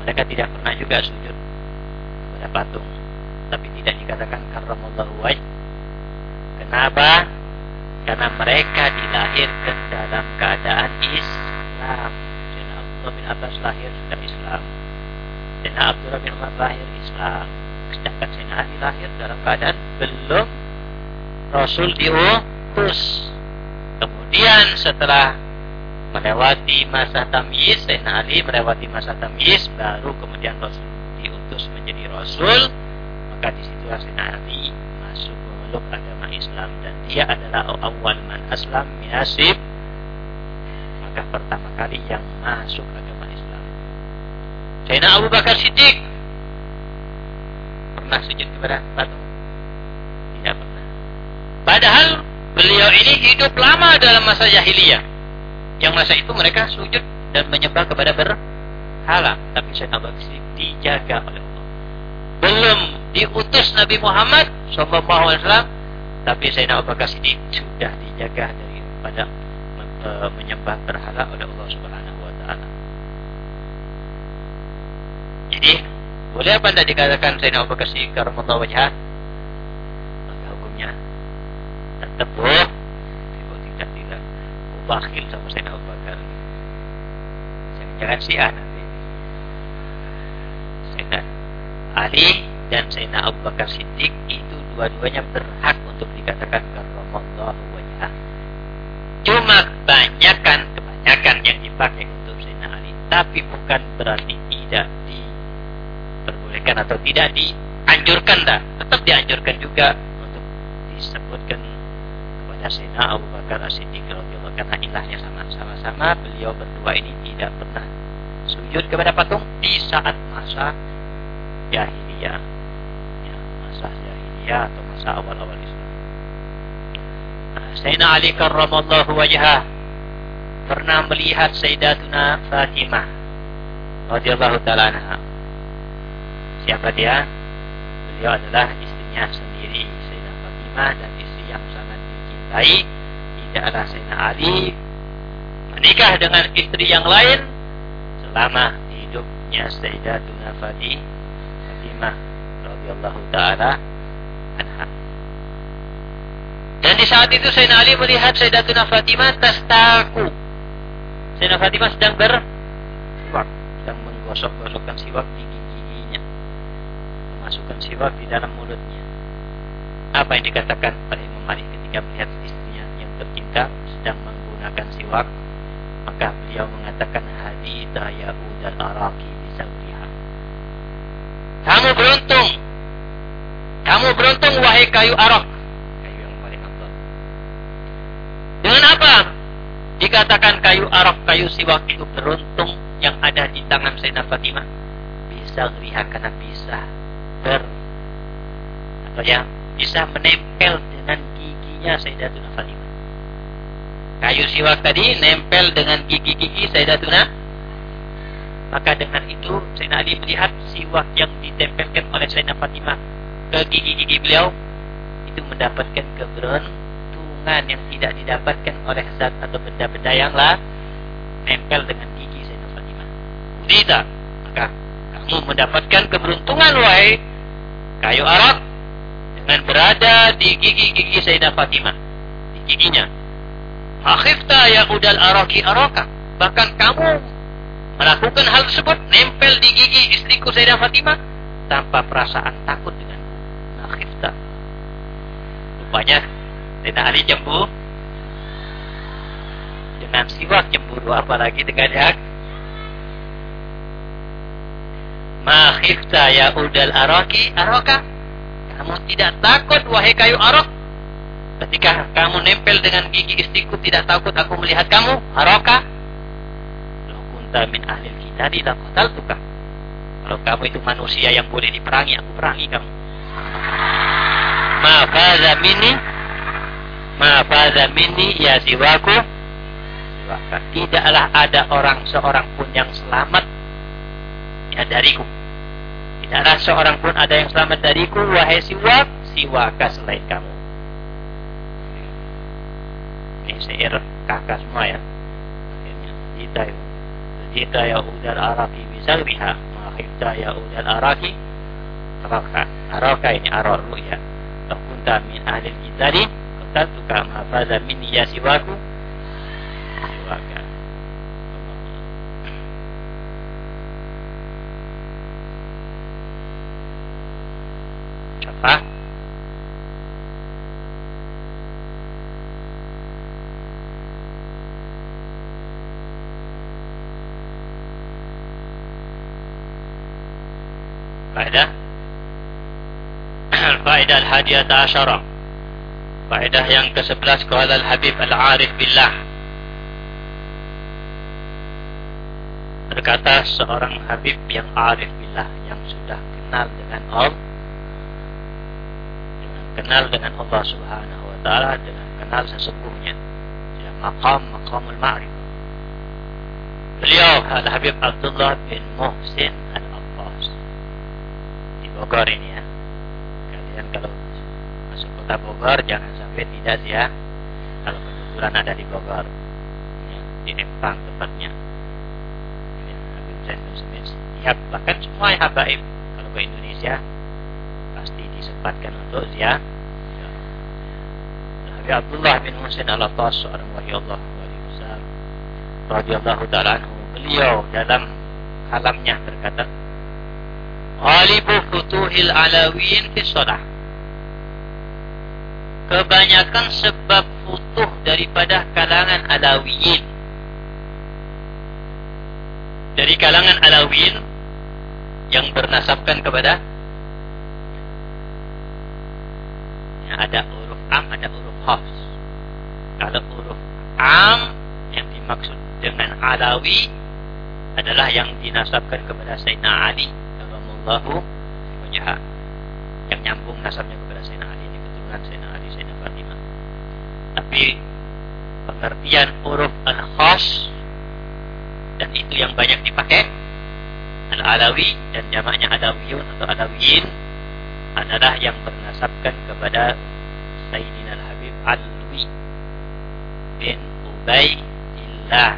Mereka tidak pernah juga sujud kepada patung. Tapi tidak dikatakan karramallahu wajh. Kenapa? Karena mereka dilahirkan dalam keadaan Islam. Sayyidina Abdullah bin Abbas lahir sudah Islam. Sayyidina Abdullah bin Umar lahir Islam sedangkan Sayyidina Ali lahir dalam keadaan belum Rasul diutus. Kemudian setelah melewati masa tamyiz Sayyidina Ali melewati masa tamyiz baru kemudian Rasul diutus menjadi Rasul maka di situ Sayyidina Ali masuk memeluk agama Islam dan dia adalah awal man aslam yasib maka pertama kali yang masuk agama Islam. Sayyidina Abu Bakar Siddiq pernah sujud kepada patung tidak pernah padahal beliau ini hidup lama dalam masa jahiliyah yang masa itu mereka sujud dan menyembah kepada berhala. Tapi Sayyidina Abu Bakar dijaga oleh Allah. Belum diutus Nabi Muhammad Sallallahu Alaihi Wasallam, tapi Sayyidina Abu Bakar Siddiq sudah dijaga daripada e, menyembah berhala oleh Allah Subhanahu Wa Taala. Jadi boleh apa tidak dikatakan Sayyidina Abu Bakar Siddiq karena wajah? Maka hukumnya tetap boleh. Bakhil sama Sayyidina Abu Bakar jangan Syiah nanti. Sayyidina Ali dan Sayyidina Abu Bakar Siddiq itu dua-duanya berhak untuk dikatakan karramallahu wajah. Cuma kebanyakan kebanyakan yang dipakai untuk Sayyidina Ali tapi bukan berarti tidak diperbolehkan atau tidak dianjurkan dah. Tetap dianjurkan juga untuk disebutkan kepada Sayyidina Abu Bakar As-Siddiq karena ilahnya sama sama-sama beliau berdua ini tidak pernah sujud kepada patung di saat masa jahiliyah. Ya, masa jahiliyah atau masa awal-awal Islam. Nah, Sayyidina Ali karramallahu wajah pernah melihat Sayyidatuna Fatimah radhiyallahu taala anha siapa dia beliau adalah istrinya sendiri Sayyidah Fatimah dan istri yang sangat dicintai adalah Sayyidina Ali menikah dengan istri yang lain selama hidupnya Sayyidatuna Fatimah radhiyallahu taala anha. Dan di saat itu Sayyidina Ali melihat Sayyidatuna Fatimah tastaku. Sayyidina Fatimah sedang bersiwak, sedang menggosok-gosokkan siwak di. Memasukkan siwak di dalam mulutnya. Apa yang dikatakan oleh Imam Ali ketika melihat tercinta sedang menggunakan siwak maka beliau mengatakan haditha dan araki bisa melihat kamu beruntung. Kamu beruntung wahai kayu arak kayu yang paling abdul. Dengan apa? Dikatakan kayu arak kayu siwak itu beruntung yang ada di tangan Sayyidina Fatimah. Bisa melihat karena bisa yang bisa menempel dengan giginya Sayyidatuna Fatimah. Kayu siwak tadi nempel dengan gigi-gigi Sayyidatuna maka dengan itu Sayyidina Ali melihat siwak yang ditempelkan oleh Sayyidina Fatimah ke gigi-gigi beliau itu mendapatkan keberuntungan yang tidak didapatkan oleh zat atau benda-benda yang lah nempel dengan gigi Sayyidina Fatimah. Tidak, maka kamu mendapatkan keberuntungan wahai kayu arak dengan berada di gigi-gigi Sayyidah Fatimah. Di giginya. Akhifta ya udal araki araka. Bahkan kamu melakukan hal tersebut nempel di gigi istriku Sayyidah Fatimah tanpa perasaan takut denganku. Akhifta rupanya Sayyidina Ali jembu. Dengan siwak cemburu apalagi dengan yang Ma khifta ya udal araki araka. Kamu tidak takut wahai kayu arok. Ketika kamu nempel dengan gigi istriku tidak takut aku melihat kamu araka. Lo kunta min ahli kita tidak kotal tukah. Kalau kamu itu manusia yang boleh diperangi, aku perangi kamu. Ma faza minni Ma faza minni ya siwaku Tidaklah ada orang seorang pun yang selamat ya dariku. Tidaklah seorang pun ada yang selamat dariku, wahai siwak, siwaka selain kamu. Ini syair kakak semua ya. Akhirnya, kita kita ya udal araki bisa lihat. Mahifta ya udal araki. Araka, araka ini aror ya. Kunta min ahli kitari, kunta tuka mafaza min ya siwaku, Hah? Faedah? Faedah al-hadiyat asyara Faedah yang ke-11 Kuala al-habib al-arif billah. Berkata seorang habib yang arif billah Yang sudah kenal dengan Allah kenal dengan Allah Subhanahu wa taala dengan kenal sesungguhnya. Ya maqam maqamul ma'rifah. Beliau Al Habib Abdullah bin Muhsin Al Abbas di Bogor ini ya. Kalian kalau masuk kota Bogor jangan sampai tidak ya. Kalau kebetulan ada di Bogor ya, di Empang tepatnya. Ini Habib Zain siap. Bahkan semua habaib kalau ke Indonesia pasti disempatkan untuk ziarah. Nabi Abdullah bin Husain al-Attas besar. Radhiyallahu taala beliau dalam kalamnya berkata Ghalibu futuhil alawiyin fi shalah. Kebanyakan sebab futuh daripada kalangan alawiyin dari kalangan alawiyin yang bernasabkan kepada ada huruf am, ada huruf khas. Kalau huruf am yang dimaksud dengan alawi adalah yang dinasabkan kepada Sayyidina Ali radhiyallahu wajah yang nyambung nasabnya kepada Sayyidina Ali ini keturunan Sayyidina Ali Sayyidina Fatimah. Tapi pengertian huruf al-khas dan itu yang banyak dipakai al-alawi dan jamaknya alawiyun atau alawiyin adalah yang bernasabkan kepada Sayyidina Al-Habib Alwi bin Ubaidillah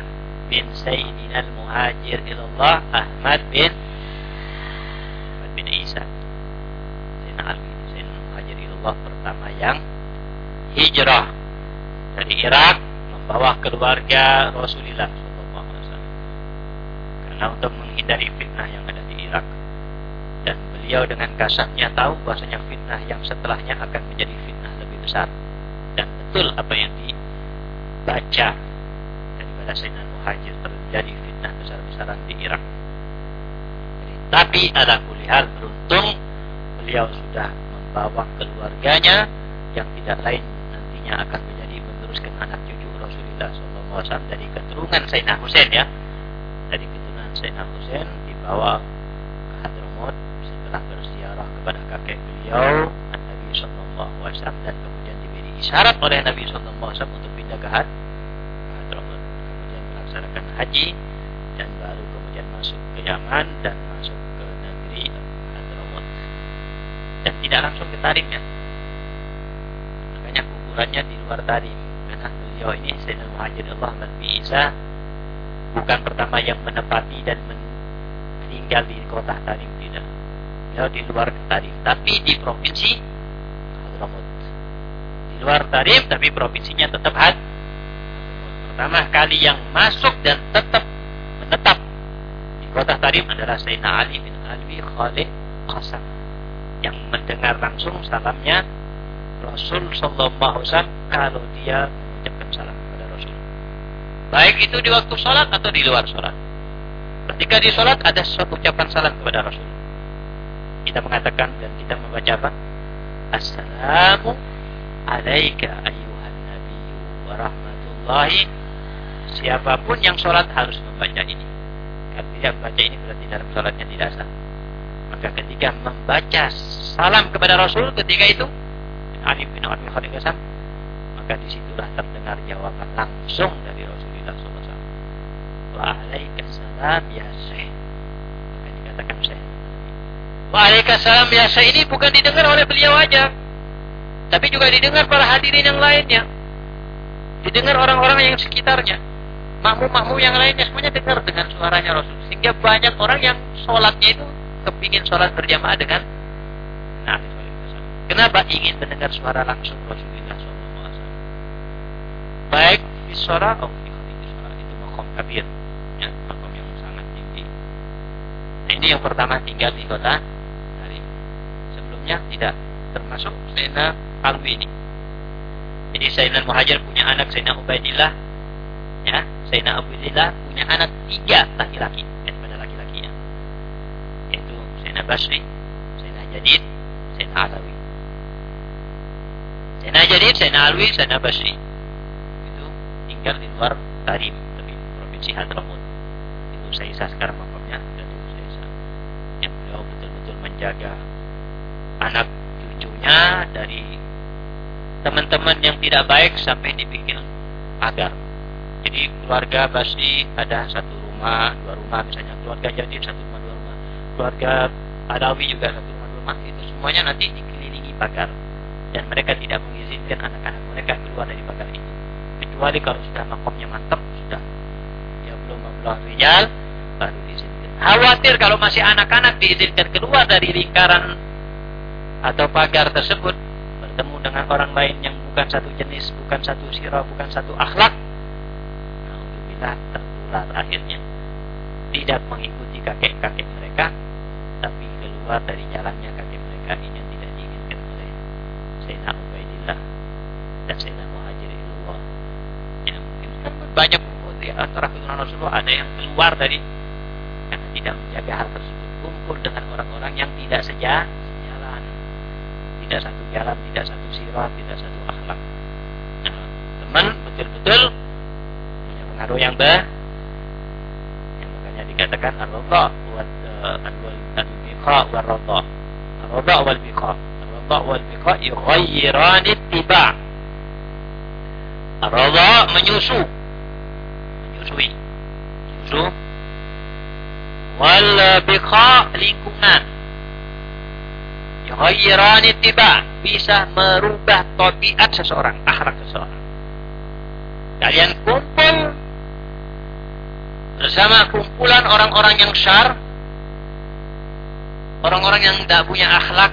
bin Sayyidina Al-Muhajir ilallah Ahmad bin Ahmad bin Isa. Sayyidina Alwi Sayyidina Al-Muhajir ilallah pertama yang hijrah dari Irak membawa keluarga Rasulullah karena untuk menghindari fitnah yang ada di Irak. Dan beliau dengan kasarnya tahu bahasanya fitnah yang setelahnya akan menjadi fitnah lebih besar betul apa yang dibaca daripada Sayyidina Muhajir terjadi fitnah besar-besaran di Irak. Jadi, tapi ada kulihat beruntung beliau sudah membawa keluarganya yang tidak lain nantinya akan menjadi meneruskan anak cucu Rasulullah SAW dari keturunan Sayyidina Husain ya. Dari keturunan Sayyidina Husain dibawa telah berziarah kepada kakek beliau Nabi Shallallahu Alaihi Wasallam dan isyarat oleh Nabi Wasallam untuk pindah ke Hadramut kemudian melaksanakan haji dan baru kemudian masuk ke Yaman dan masuk ke negeri Hadramut dan tidak langsung ke Tarim ya. Makanya kuburannya di luar Tarim. Karena beliau ini Sayyidina Muhajir Allah Nabi Isa bukan pertama yang menepati dan meninggal di kota Tarim tidak. Beliau di luar Tarim tapi di provinsi Hadramut di luar Tarim tapi provinsinya tetap Had. Pertama kali yang masuk dan tetap menetap di kota Tarim adalah Sayyidina Ali bin Alwi Khalid Qasam yang mendengar langsung salamnya Rasul Sallallahu Alaihi Wasallam kalau dia mengucapkan salam kepada Rasul. Baik itu di waktu sholat atau di luar sholat. Ketika di sholat ada suatu ucapan salam kepada Rasul. Kita mengatakan dan kita membaca apa? Assalamu alaika ayuhan nabiyyu wa rahmatullahi. Siapa pun yang sholat harus membaca ini. Kalau tidak membaca ini berarti dalam sholatnya tidak sah. Maka ketika membaca salam kepada Rasul ketika itu Ali bin Abi Khalid Maka di situlah terdengar jawaban langsung dari Rasulullah SAW Waalaikumsalam ya Syekh. Maka dikatakan Syekh. Waalaikumsalam biasa ini bukan didengar oleh beliau aja. Tapi juga didengar para hadirin yang lainnya. Didengar orang-orang yang sekitarnya. Makmum-makmum yang lainnya semuanya dengar dengan suaranya Rasul. Sehingga banyak orang yang sholatnya itu kepingin sholat berjamaah dengan Nabi Kenapa ingin mendengar suara langsung Rasulullah SAW? Baik di suara atau di suara itu makom kabir, ya, makom yang sangat tinggi. Nah ini yang pertama tinggal di kota sebelumnya tidak termasuk Sayyidina Alwi ini. Jadi Sayyidina Muhajir punya anak Sayyidina Ubaidillah ya, Sayyidina Ubaidillah punya anak tiga laki-laki daripada laki-lakinya. Yaitu Sayyidina Basri, Sayyidina Jadid, Sayyidina Alawi. Sayyidina Jadid, Sayyidina Alwi, Sayyidina Basri. Itu tinggal di luar Tarim, tapi provinsi Hadramut. Itu Sayyidina sekarang makamnya dan itu Sayyidina. Yang beliau betul-betul menjaga anak cucunya dari teman-teman yang tidak baik sampai dibikin agar. Jadi keluarga Basri ada satu rumah, dua rumah misalnya keluarga jadi satu rumah, dua rumah. Keluarga Adawi juga satu rumah, dua rumah. Itu semuanya nanti dikelilingi pagar dan mereka tidak mengizinkan anak-anak mereka keluar dari pagar itu. Kecuali kalau sudah makomnya mantap, sudah ya belum membelah rijal, baru diizinkan. Khawatir kalau masih anak-anak diizinkan keluar dari lingkaran atau pagar tersebut bertemu dengan orang lain yang bukan satu jenis, bukan satu sirah, bukan satu akhlak, kita tertular akhirnya. Tidak mengikuti kakek-kakek mereka, tapi keluar dari jalannya kakek mereka ini yang tidak diinginkan oleh Sayyidina Ubaidillah dan Sayyidina Muhajir Allah. Ya, mungkin banyak di antara keturunan Rasulullah ada yang keluar dari karena tidak menjaga hal tersebut kumpul dengan orang-orang yang tidak sejalan tidak satu jalan, tidak satu sirah, tidak satu akhlak. Teman betul-betul punya pengaruh yang bah, yang makanya dikatakan ar-radha wa al-biqa wa ar-radha. Ar-radha wal biqa. Ar-radha wal biqa yughayyiran ittiba'. Ar-radha menyusu. Menyusui. Menyusu. Wal biqa lingkungan Yughayyiran tiba bisa merubah tabiat seseorang, akhlak seseorang. Kalian kumpul bersama kumpulan orang-orang yang syar, orang-orang yang tidak punya akhlak,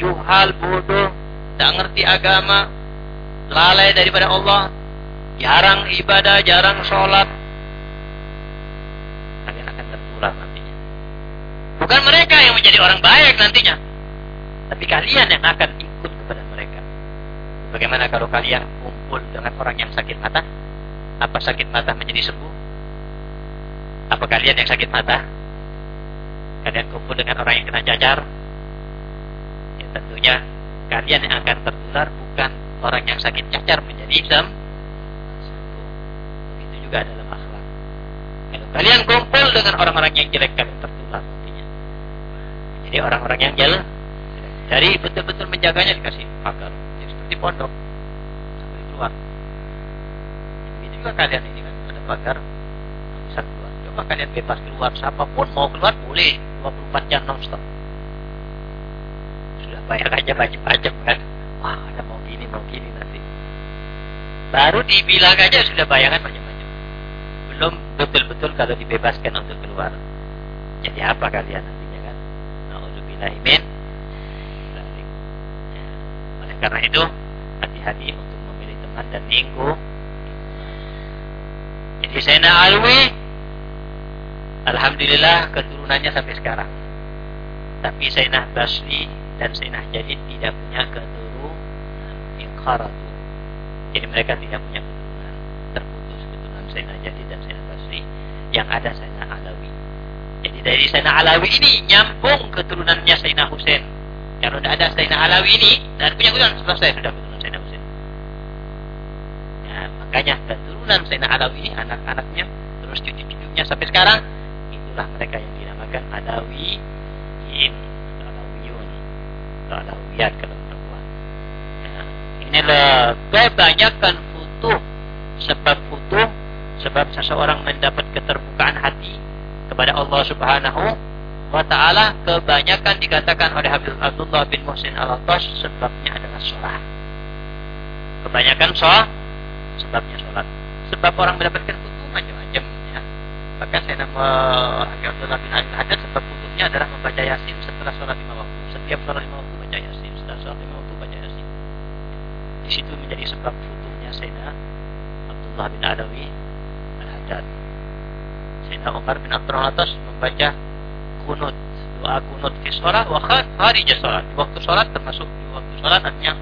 juhal, bodoh, tidak ngerti agama, lalai daripada Allah, jarang ibadah, jarang sholat, kalian akan tertular nantinya. Bukan mereka yang menjadi orang baik nantinya, tapi kalian yang akan ikut kepada mereka. Bagaimana kalau kalian kumpul dengan orang yang sakit mata? Apa sakit mata menjadi sembuh? Apa kalian yang sakit mata? Kalian kumpul dengan orang yang kena cacar? Ya tentunya kalian yang akan tertular bukan orang yang sakit cacar menjadi sembuh. Begitu juga dalam akhlak. Kalau kalian kumpul dengan orang-orang yang jelek kalian tertular nantinya. Jadi orang-orang yang jelek dari betul-betul menjaganya dikasih pagar. Jadi seperti pondok sampai keluar. Begitu juga kalian ini kan ada pagar bisa keluar. Coba kalian bebas keluar, siapa pun mau keluar boleh 24 jam nonstop. Sudah bayar aja macam-macam kan. Wah, ada mau gini, mau gini nanti. Baru dibilang aja sudah bayangan macam-macam. Belum betul-betul kalau dibebaskan untuk keluar. Jadi apa kalian nantinya kan? Nauzubillah min karena itu hati-hati untuk memilih teman dan lingkup. Jadi Sayyidina Alwi Alhamdulillah keturunannya sampai sekarang. Tapi Sayyidina Basri dan Sayyidina Jadid tidak punya keturunan Inqaratu. Jadi mereka tidak punya keturunan. Terputus keturunan Sayyidina Jadid dan Sayyidina Basri. Yang ada Sayyidina Alawi. Jadi dari Sayyidina Alawi ini nyambung keturunannya Sayyidina Husain kalau tidak ada Sayyidina Alawi ini dan punya keturunan selesai sudah keturunan Sayyidina Husain. Ya, makanya keturunan Sayyidina Alawi ini anak-anaknya terus cucu-cucunya sampai sekarang itulah mereka yang dinamakan Alawiyin atau Alawiyun atau Alawiyat kalau perempuan. Ya, inilah kebanyakan futuh sebab futuh sebab seseorang mendapat keterbukaan hati kepada Allah Subhanahu wa ta'ala kebanyakan dikatakan oleh Habib Abdullah bin Muhsin al-Atash sebabnya adalah sholat. Kebanyakan sholat sebabnya sholat. Sebab orang mendapatkan kutu macam-macam ya. Bahkan saya nama Habib Abdullah bin Haddad sebab kutunya adalah membaca yasin setelah sholat lima waktu. Setiap sholat lima waktu baca yasin, setelah sholat lima waktu baca yasin. Di situ menjadi sebab kutunya Sayyidina Abdullah bin Adawi al-Haddad. Sayyidina Umar bin Abdul Atas membaca kunut doa kunut fi sholat wa kharij sholat. Di waktu sholat termasuk di waktu sholat artinya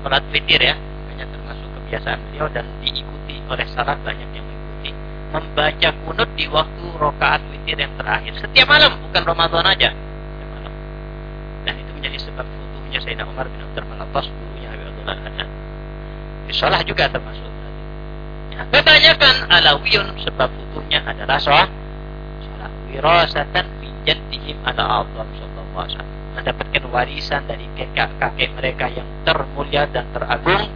sholat witir ya makanya termasuk kebiasaan beliau dan diikuti oleh salat banyak yang mengikuti. Membaca kunut di waktu rokaat witir yang terakhir setiap malam bukan Ramadan aja. Setiap malam. Dan itu menjadi sebab futuhnya Sayyidina Umar bin Abdul Malatas gurunya Habib Abdullah Hasan di sholat juga termasuk. Ya, kebanyakan alawiyun sebab futuhnya adalah sholat. Sholat wirasatan jaddihim ala Allah sallallahu alaihi wasallam mendapatkan warisan dari kakek-kakek mereka yang termulia dan teragung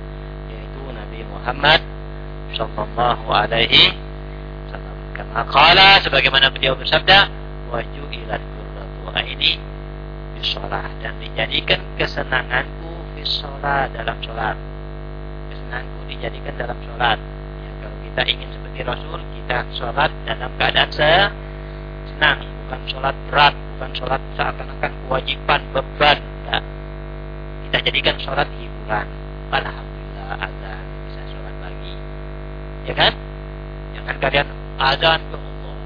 yaitu Nabi Muhammad sallallahu alaihi wasallam. Karena qala sebagaimana beliau bersabda wa ju'ilat qurratu aini fi shalah dan dijadikan kesenanganku fi shalah dalam salat. Kesenanganku dijadikan dalam salat. Ya, kalau kita ingin seperti Rasul, kita salat dalam keadaan senang bukan sholat berat, bukan sholat seakan-akan kewajiban beban. Ya. Kita jadikan sholat hiburan. Alhamdulillah azan bisa sholat lagi, ya kan? Jangan kalian azan ke Allah,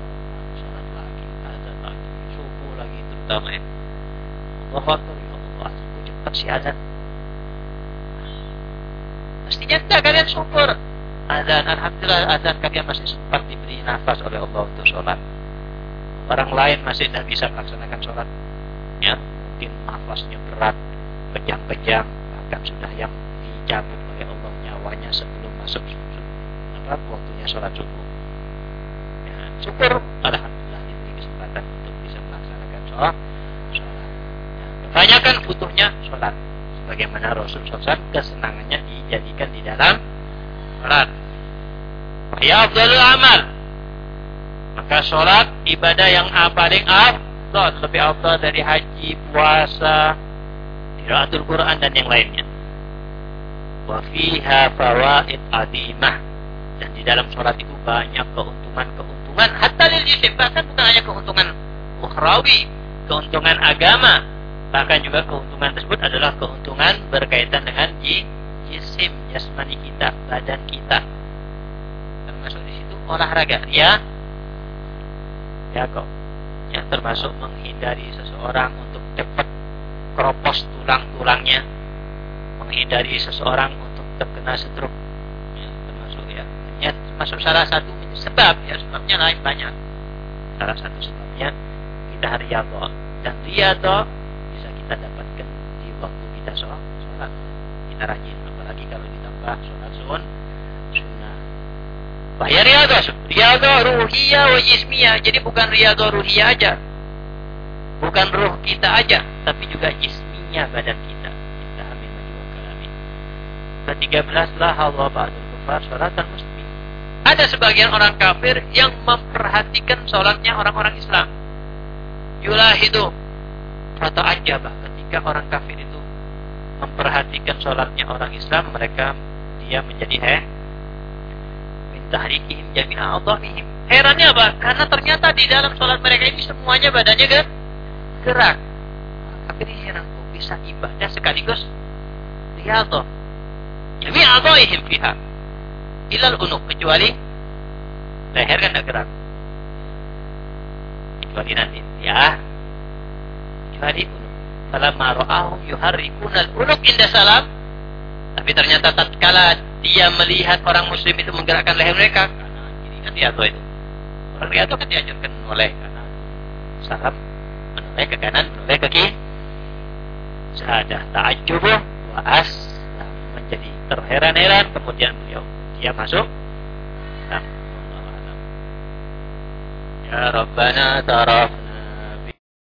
sholat lagi, azan lagi, subuh lagi terutama ya. Allah Akbar, ya Allah, cepat si azan. Mestinya tidak kalian syukur. Azan, Alhamdulillah azan kalian masih sempat diberi nafas oleh Allah untuk sholat orang lain masih tidak bisa melaksanakan sholat ya mungkin nafasnya berat kejang-kejang bahkan sudah yang dicabut oleh Allah nyawanya sebelum masuk apa waktunya sholat subuh. Ya, syukur alhamdulillah diberi kesempatan untuk bisa melaksanakan sholat sholat. Ya, butuhnya sholat. Sebagaimana Rasul SAW kesenangannya dijadikan di dalam sholat. Ya amal maka sholat ibadah yang paling afdal lebih afdal dari haji, puasa, qiraatul Quran dan yang lainnya. Wa fiha fawaid adimah dan di dalam sholat itu banyak keuntungan-keuntungan hatta lil jisim bahkan bukan hanya keuntungan ukhrawi, keuntungan agama, bahkan juga keuntungan tersebut adalah keuntungan berkaitan dengan jisim jasmani kita, badan kita. Termasuk di situ olahraga, ya ya kok. Yang termasuk menghindari seseorang untuk cepat keropos tulang-tulangnya. Menghindari seseorang untuk terkena stroke. Ya, termasuk ya. Ya termasuk salah satu sebab ya sebabnya lain banyak. Salah satu sebabnya kita riyadhah dan riyadhah bisa kita dapatkan di waktu kita sholat. Kita rajin apalagi kalau ditambah sholat sun Bahaya riadah. Riadah ruhiyah wa jismiyah. Jadi bukan riadah ruhiyah aja. Bukan ruh kita aja. Tapi juga jismiyah. badan kita. Kita ambil majmu kalami. Ke-13 la Allah ba'dul kufar salatan muslim. Ada sebagian orang kafir yang memperhatikan sholatnya orang-orang Islam. Yulahidu. Fata ajabah ketika orang kafir itu memperhatikan sholatnya orang Islam, mereka dia menjadi he tahrikihim jami'a adhamihim. Herannya apa? Karena ternyata di dalam sholat mereka ini semuanya badannya gerak. Tapi ini heran kok bisa ibadah sekaligus riyadhah. Jami'a adhamihim fiha. Ilal unuk kecuali leher kan tidak gerak. Kecuali nanti ya. Kecuali unuk. Falamma ra'ahum yuharrikuna al-unuk inda salam. Tapi ternyata tatkala dia melihat orang muslim itu menggerakkan leher mereka kan riado itu? Orang riado kan diajarkan oleh kanan salam menoleh ke kanan menoleh ke kiri? Sadah ta'ajjub wa as menjadi terheran-heran kemudian beliau dia masuk. Nah, Ya Rabbana tarafna